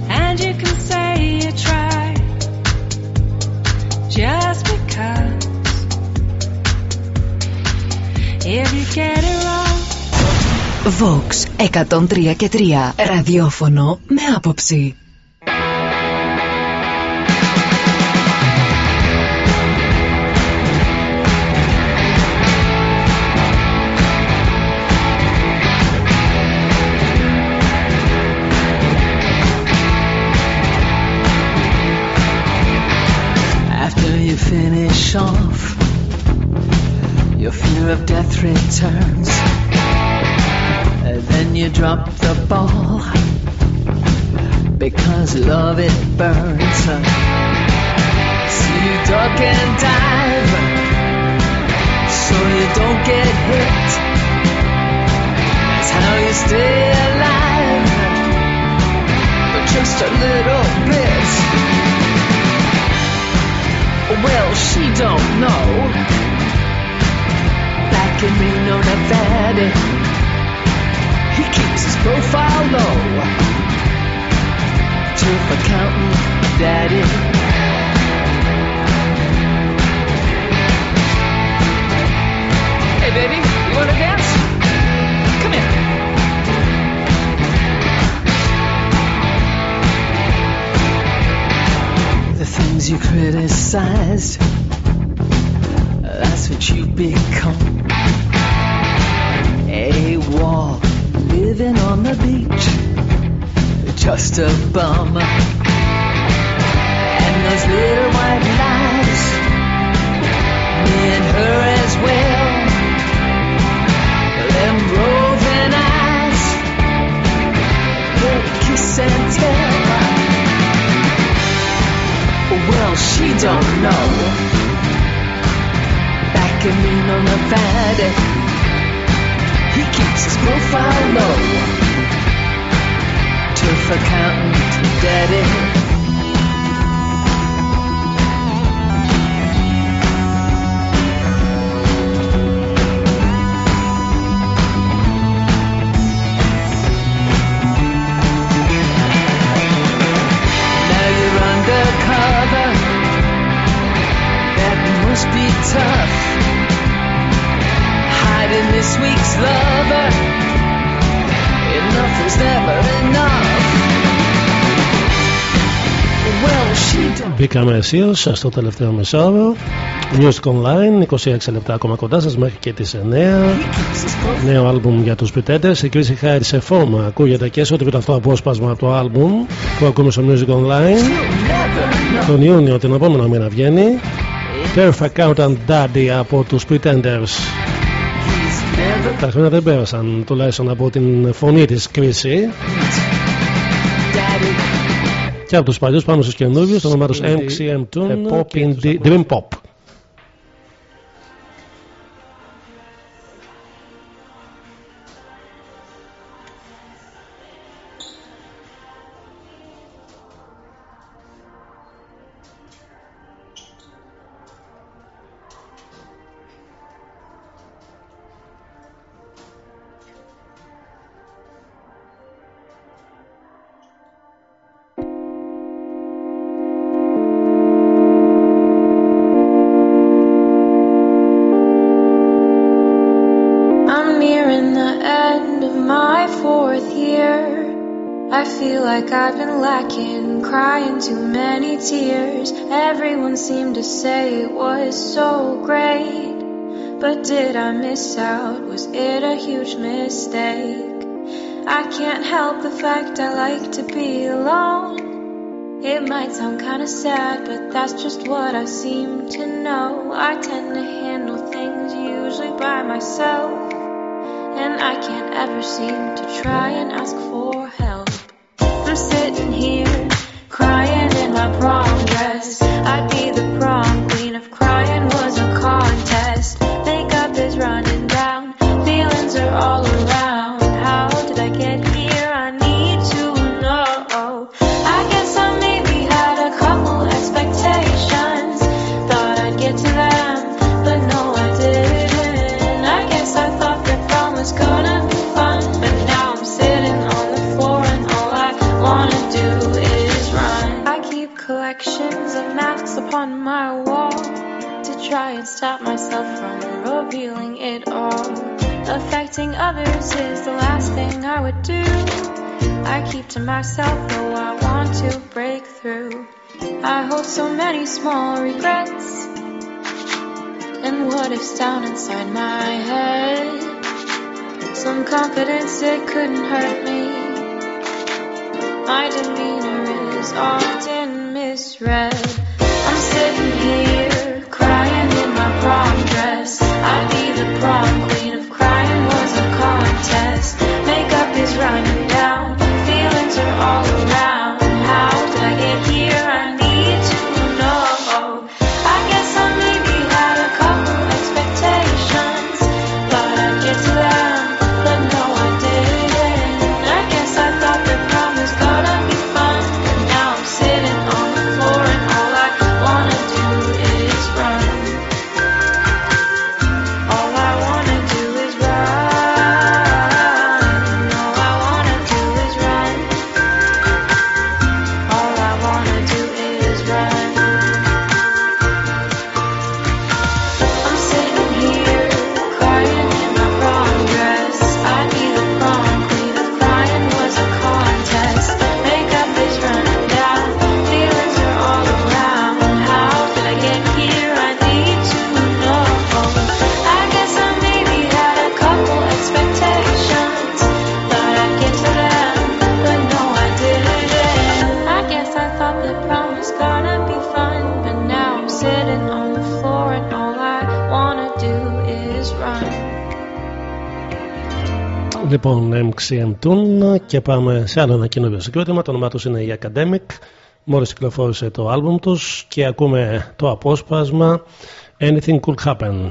and you can say you tried just because. If you get it wrong, Vox 103 και 3. Ραδιόφωνο με άποψη. Returns. And then you drop the ball because love it burns. So you duck and dive so you don't get hit. That's how you stay alive, but just a little bit. Well, she don't know. Back in Reno, Nevada, he keeps his profile low. Turf accountant, daddy. Hey, baby, you wanna dance? Come here. The things you criticized, that's what you become. A wall living on the beach, just a bum. And those little white lies, me and her as well. Them roving eyes, they kiss and tell. Well, she don't know. Back in Reno, Nevada, his profile low. Turf accountant, daddy. Now you're undercover. That must be tough. Hiding this week's lover. Enough is never enough. Well, she don't. Μπήκαμε αισίω στο τελευταίο μεσόωρο. Music Online, 26 λεπτά ακόμα κοντά σας μέχρι και τις 9. Νέο άλμπουμ για τους Pretenders. Η κρίση χάρη σε φόρμα ακούγεται και σε ό,τι αυτό απόσπασμα από το άλμπουμ που ακούμε στο Music Online. Τον Ιούνιο, την επόμενο μήνα βγαίνει. Turf Accountant Daddy από τους Pretenders. Τα χρόνια δεν πέρασαν τουλάχιστον από την φωνή της κρίση. Και από τους παλιούς πάμε στους καινούριους, το όνομα τους MCM Tune, Pop Indie Dream Pop. Did I miss out? Was it a huge mistake? I can't help the fact I like to be alone. It might sound kinda sad, but that's just what I seem to know. I tend to handle things usually by myself. And I can't ever seem to try and ask for help. I'm sitting here, crying in my prom dress. I'd be the prom queen if crying myself from revealing it all. Affecting others is the last thing I would do. I keep to myself though I want to break through. I hold so many small regrets and what ifs down inside my head. Some confidence it couldn't hurt me. My demeanor is often misread. I'm sitting here crying I'd be the prom queen if crying was a contest. λοιπόν MCM Toon και πάμε σε άλλο ένα καινούριο συγκρότημα. Το όνομά τους είναι η Academic. Μόλις κυκλοφόρησε το άλμπουμ τους και ακούμε το απόσπασμα Anything Could Happen.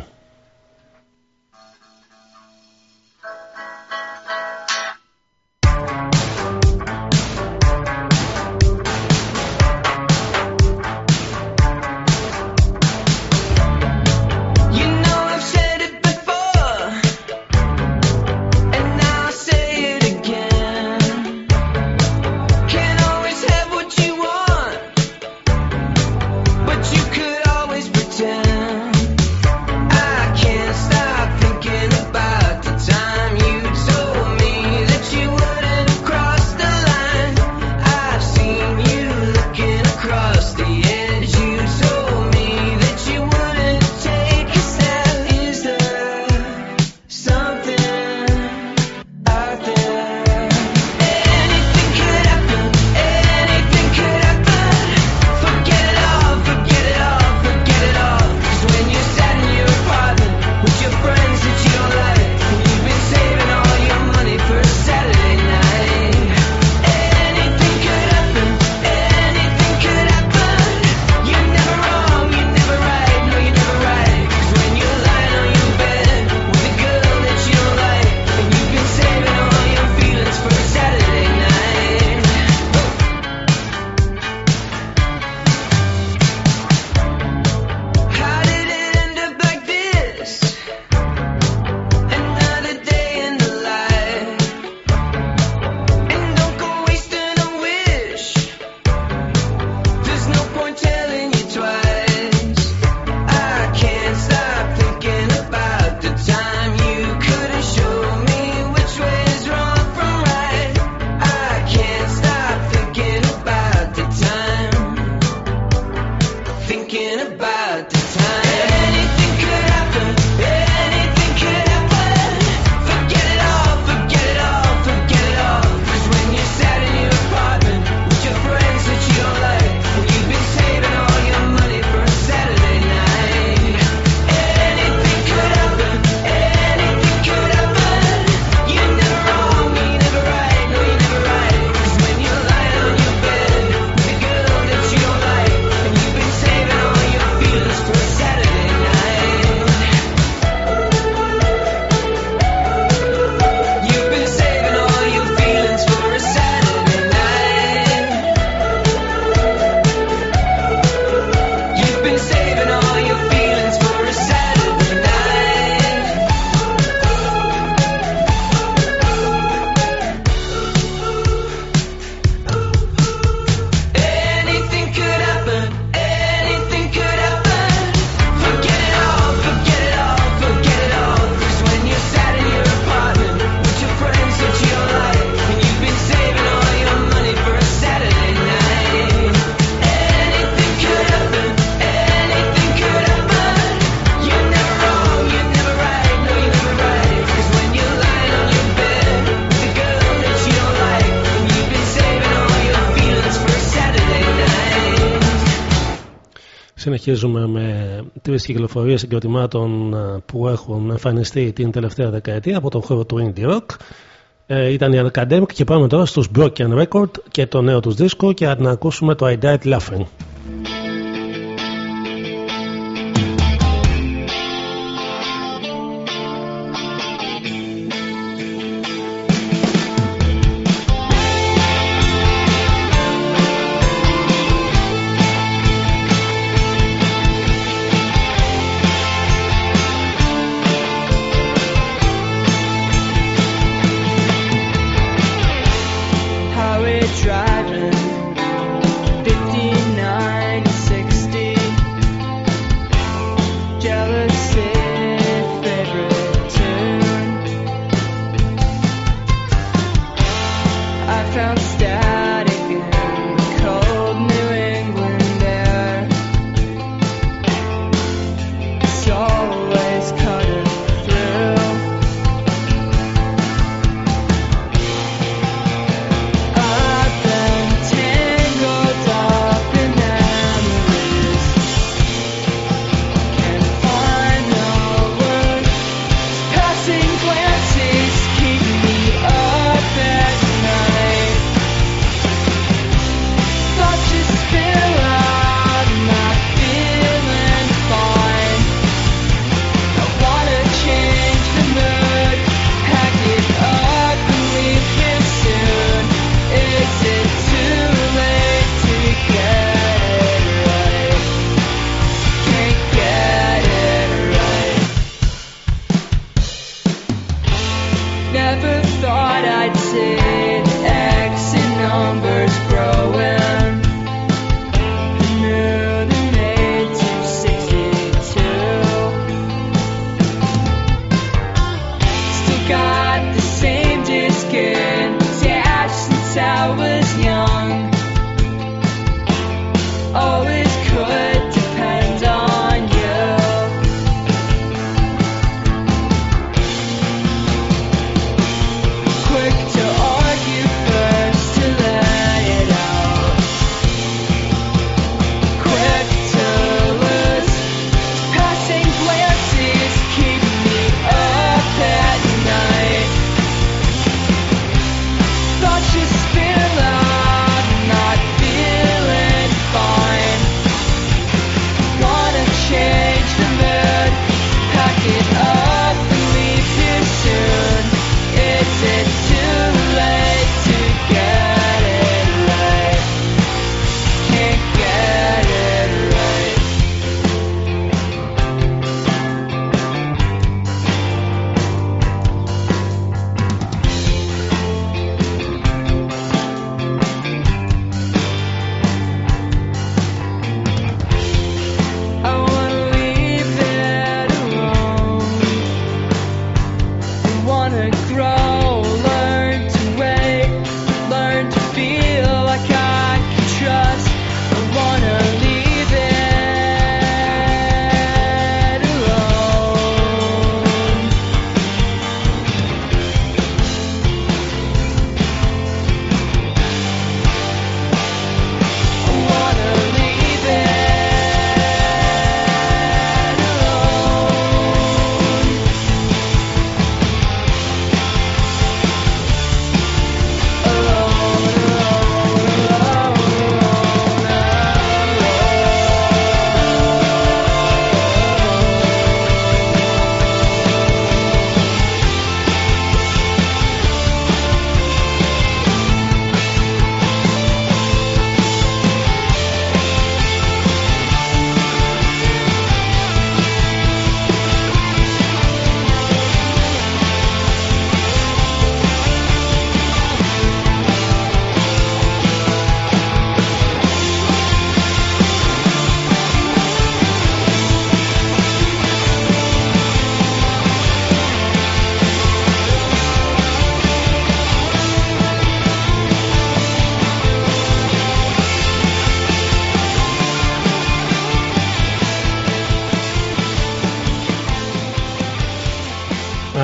Με τρεις κυκλοφορίες συγκροτημάτων ε, που έχουν εμφανιστεί την τελευταία δεκαετία από τον χώρο του indie rock. Ε, ήταν η Academic και πάμε τώρα στους Broken Record και το νέο τους δίσκο και να ακούσουμε το I Died Laughing.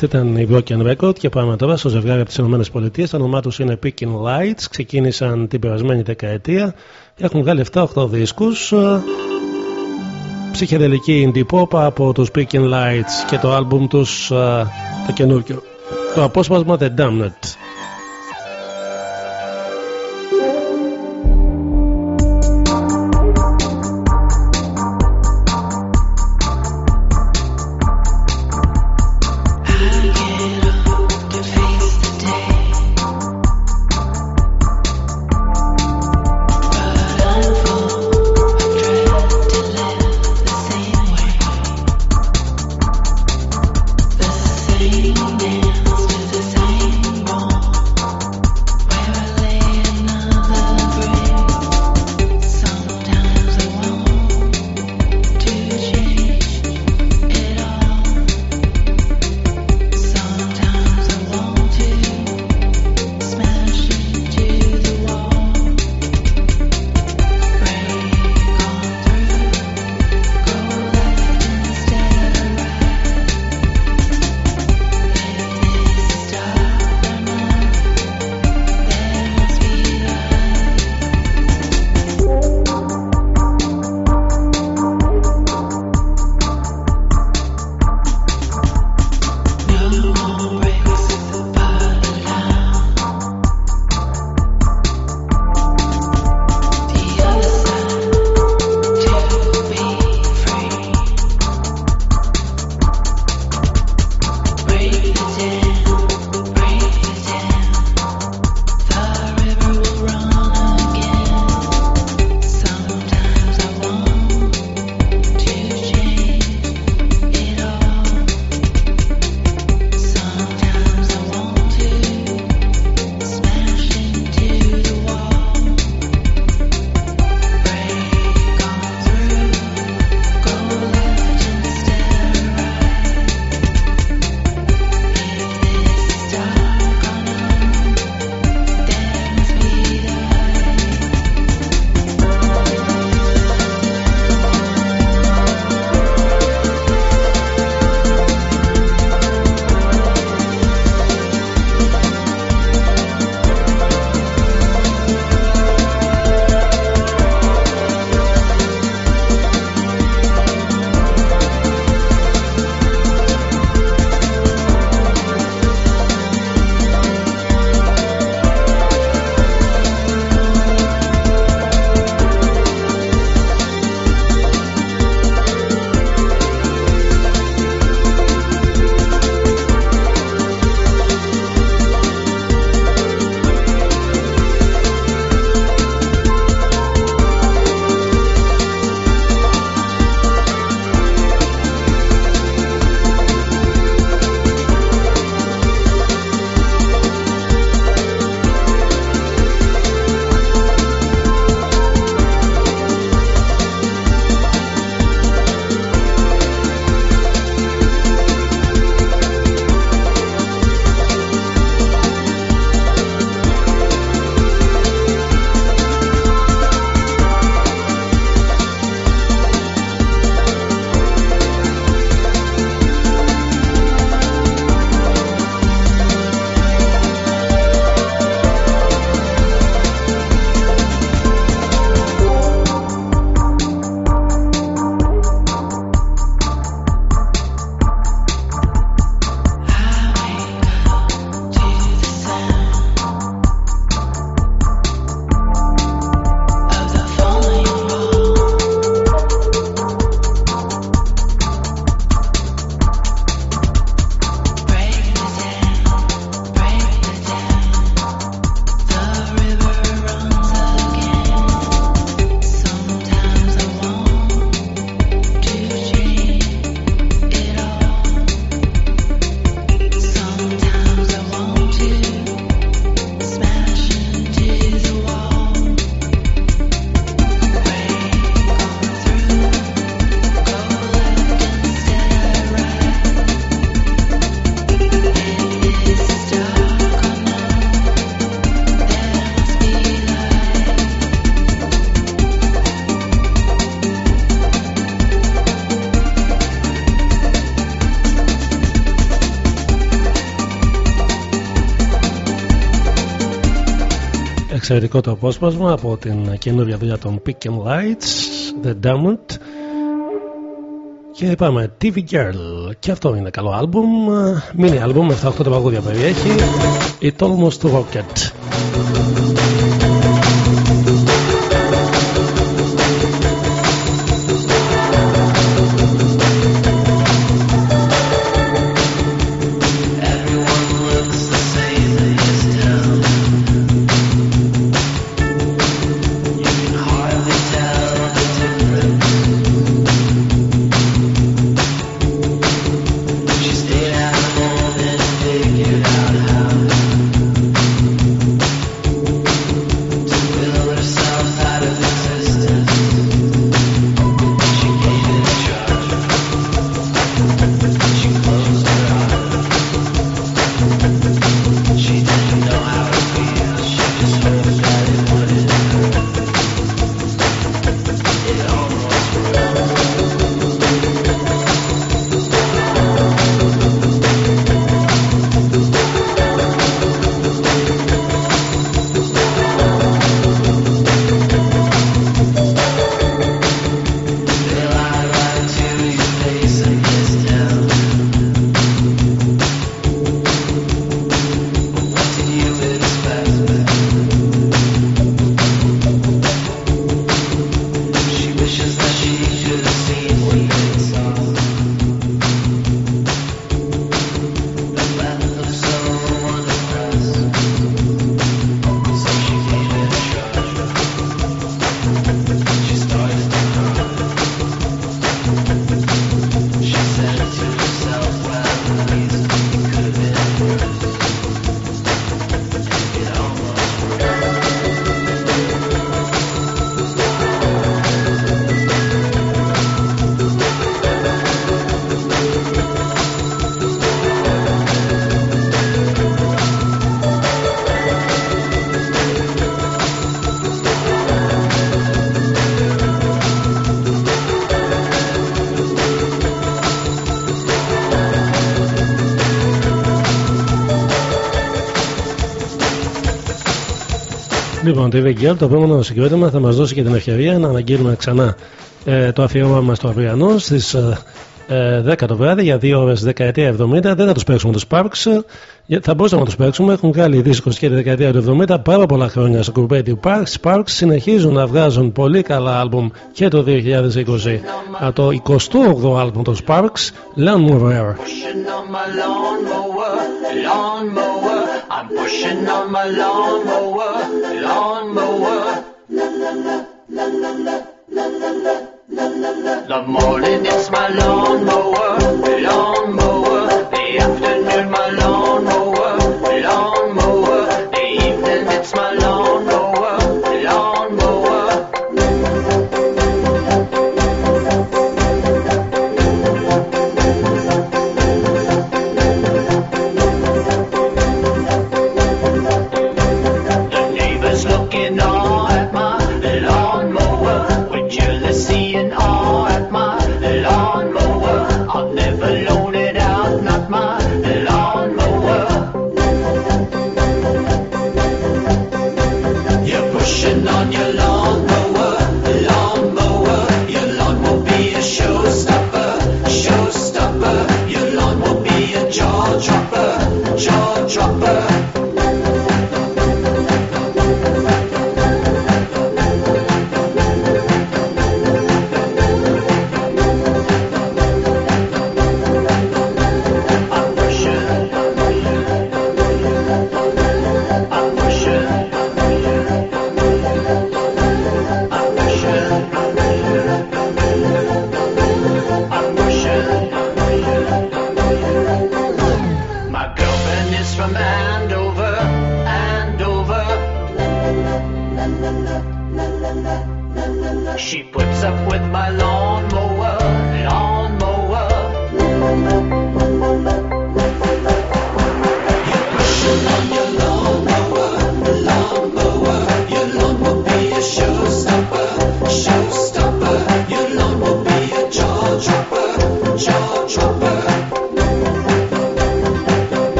Αυτή ήταν η Broken Record και πάμε τώρα στο ζευγάρι από τις ΗΠΑ. Το όνομά τους είναι Picking Lights. Ξεκίνησαν την περασμένη δεκαετία και έχουν βγάλει 7-8 δίσκους. ψυχεδελική indie pop από τους Picking Lights και το άλμπουμ τους α, το καινούργιο. Το απόσπασμα The Damned. Εξαιρετικό το απόσπασμα από την καινούργια δουλειά των Pick and Lights, The Damned. Και είπαμε TV Girl. Και αυτό είναι καλό άλμπουμ. Μίνι άλμπουμ με 7-8 τραγούδια περιέχει. It Almost Rocket. Λοιπόν, το Girl, το επόμενο συγκρότημα θα μας δώσει και την ευκαιρία να αναγγείλουμε ξανά ε, το αφιέρωμα μας το αυριανό στις ε, 10 το βράδυ για 2 ώρες δεκαετία 70. Δεν θα τους παίξουμε τους Parks. Ε, θα μπορούσαμε να τους παίξουμε. Έχουν βγάλει δίσκο και τη δεκαετία του 70 πάρα πολλά χρόνια στο κουμπέτι Parks. Parks συνεχίζουν να βγάζουν πολύ καλά άλμπουμ και το 2020. Από το 28ο άλμπουμ των Sparks, Lawnmower. The lawnmower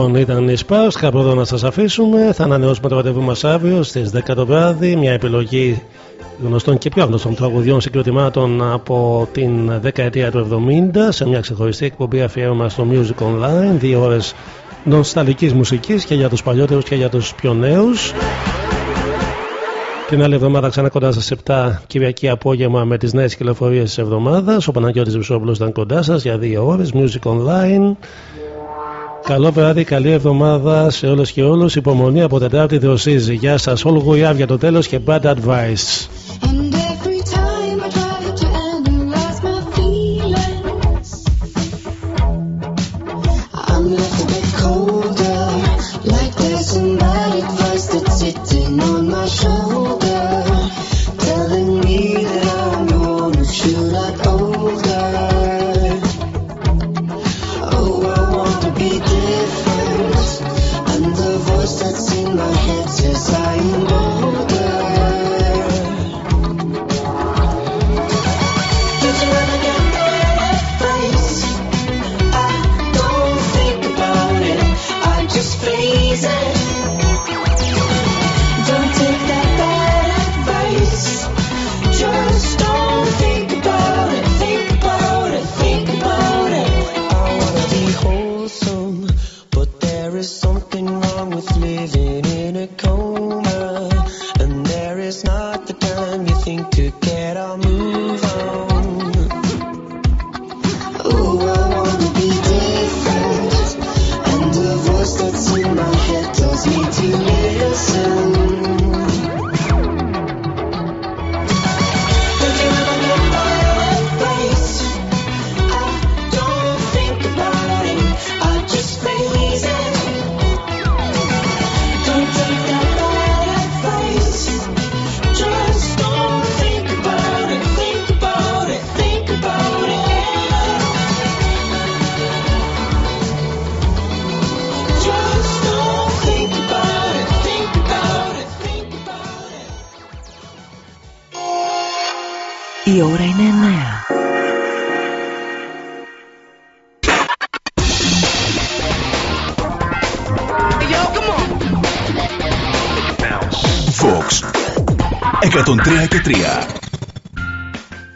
Λοιπόν, ήταν η Σπάους, κάπου εδώ να σας αφήσουμε. Θα ανανεώσουμε το ραντεβού μας αύριο στις 10 το βράδυ. Μια επιλογή γνωστών και πιο γνωστών τραγουδιών συγκροτημάτων από την δεκαετία του 70 σε μια ξεχωριστή εκπομπή αφιέρωμα στο Music Online. Δύο ώρες νοσταλικής μουσικής και για τους παλιότερους και για τους πιο νέους. Την άλλη εβδομάδα ξανά κοντά σας 7 Κυριακή απόγευμα με τις νέες κυκλοφορίες της εβδομάδας. Ο Παναγιώτης Βυσόπουλος ήταν κοντά σας για δύο ώρες. Music Online. Καλό βράδυ, καλή εβδομάδα σε όλες και όλους. Υπομονή από Τετάρτη δροσίζει. Γεια σας. All way up για το τέλος και bad advice. 103 και 3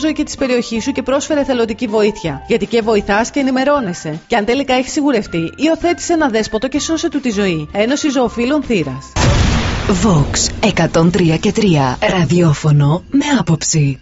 φιλοζωική της περιοχής σου και πρόσφερε θελοντική βοήθεια. Γιατί και βοηθάς και ενημερώνεσαι. Και αν τελικά έχεις σιγουρευτεί, υιοθέτησε ένα δέσποτο και σώσε του τη ζωή. Ένωση Ζωοφύλων Θήρα. Vox 103 και 3 ραδιόφωνο με άποψη.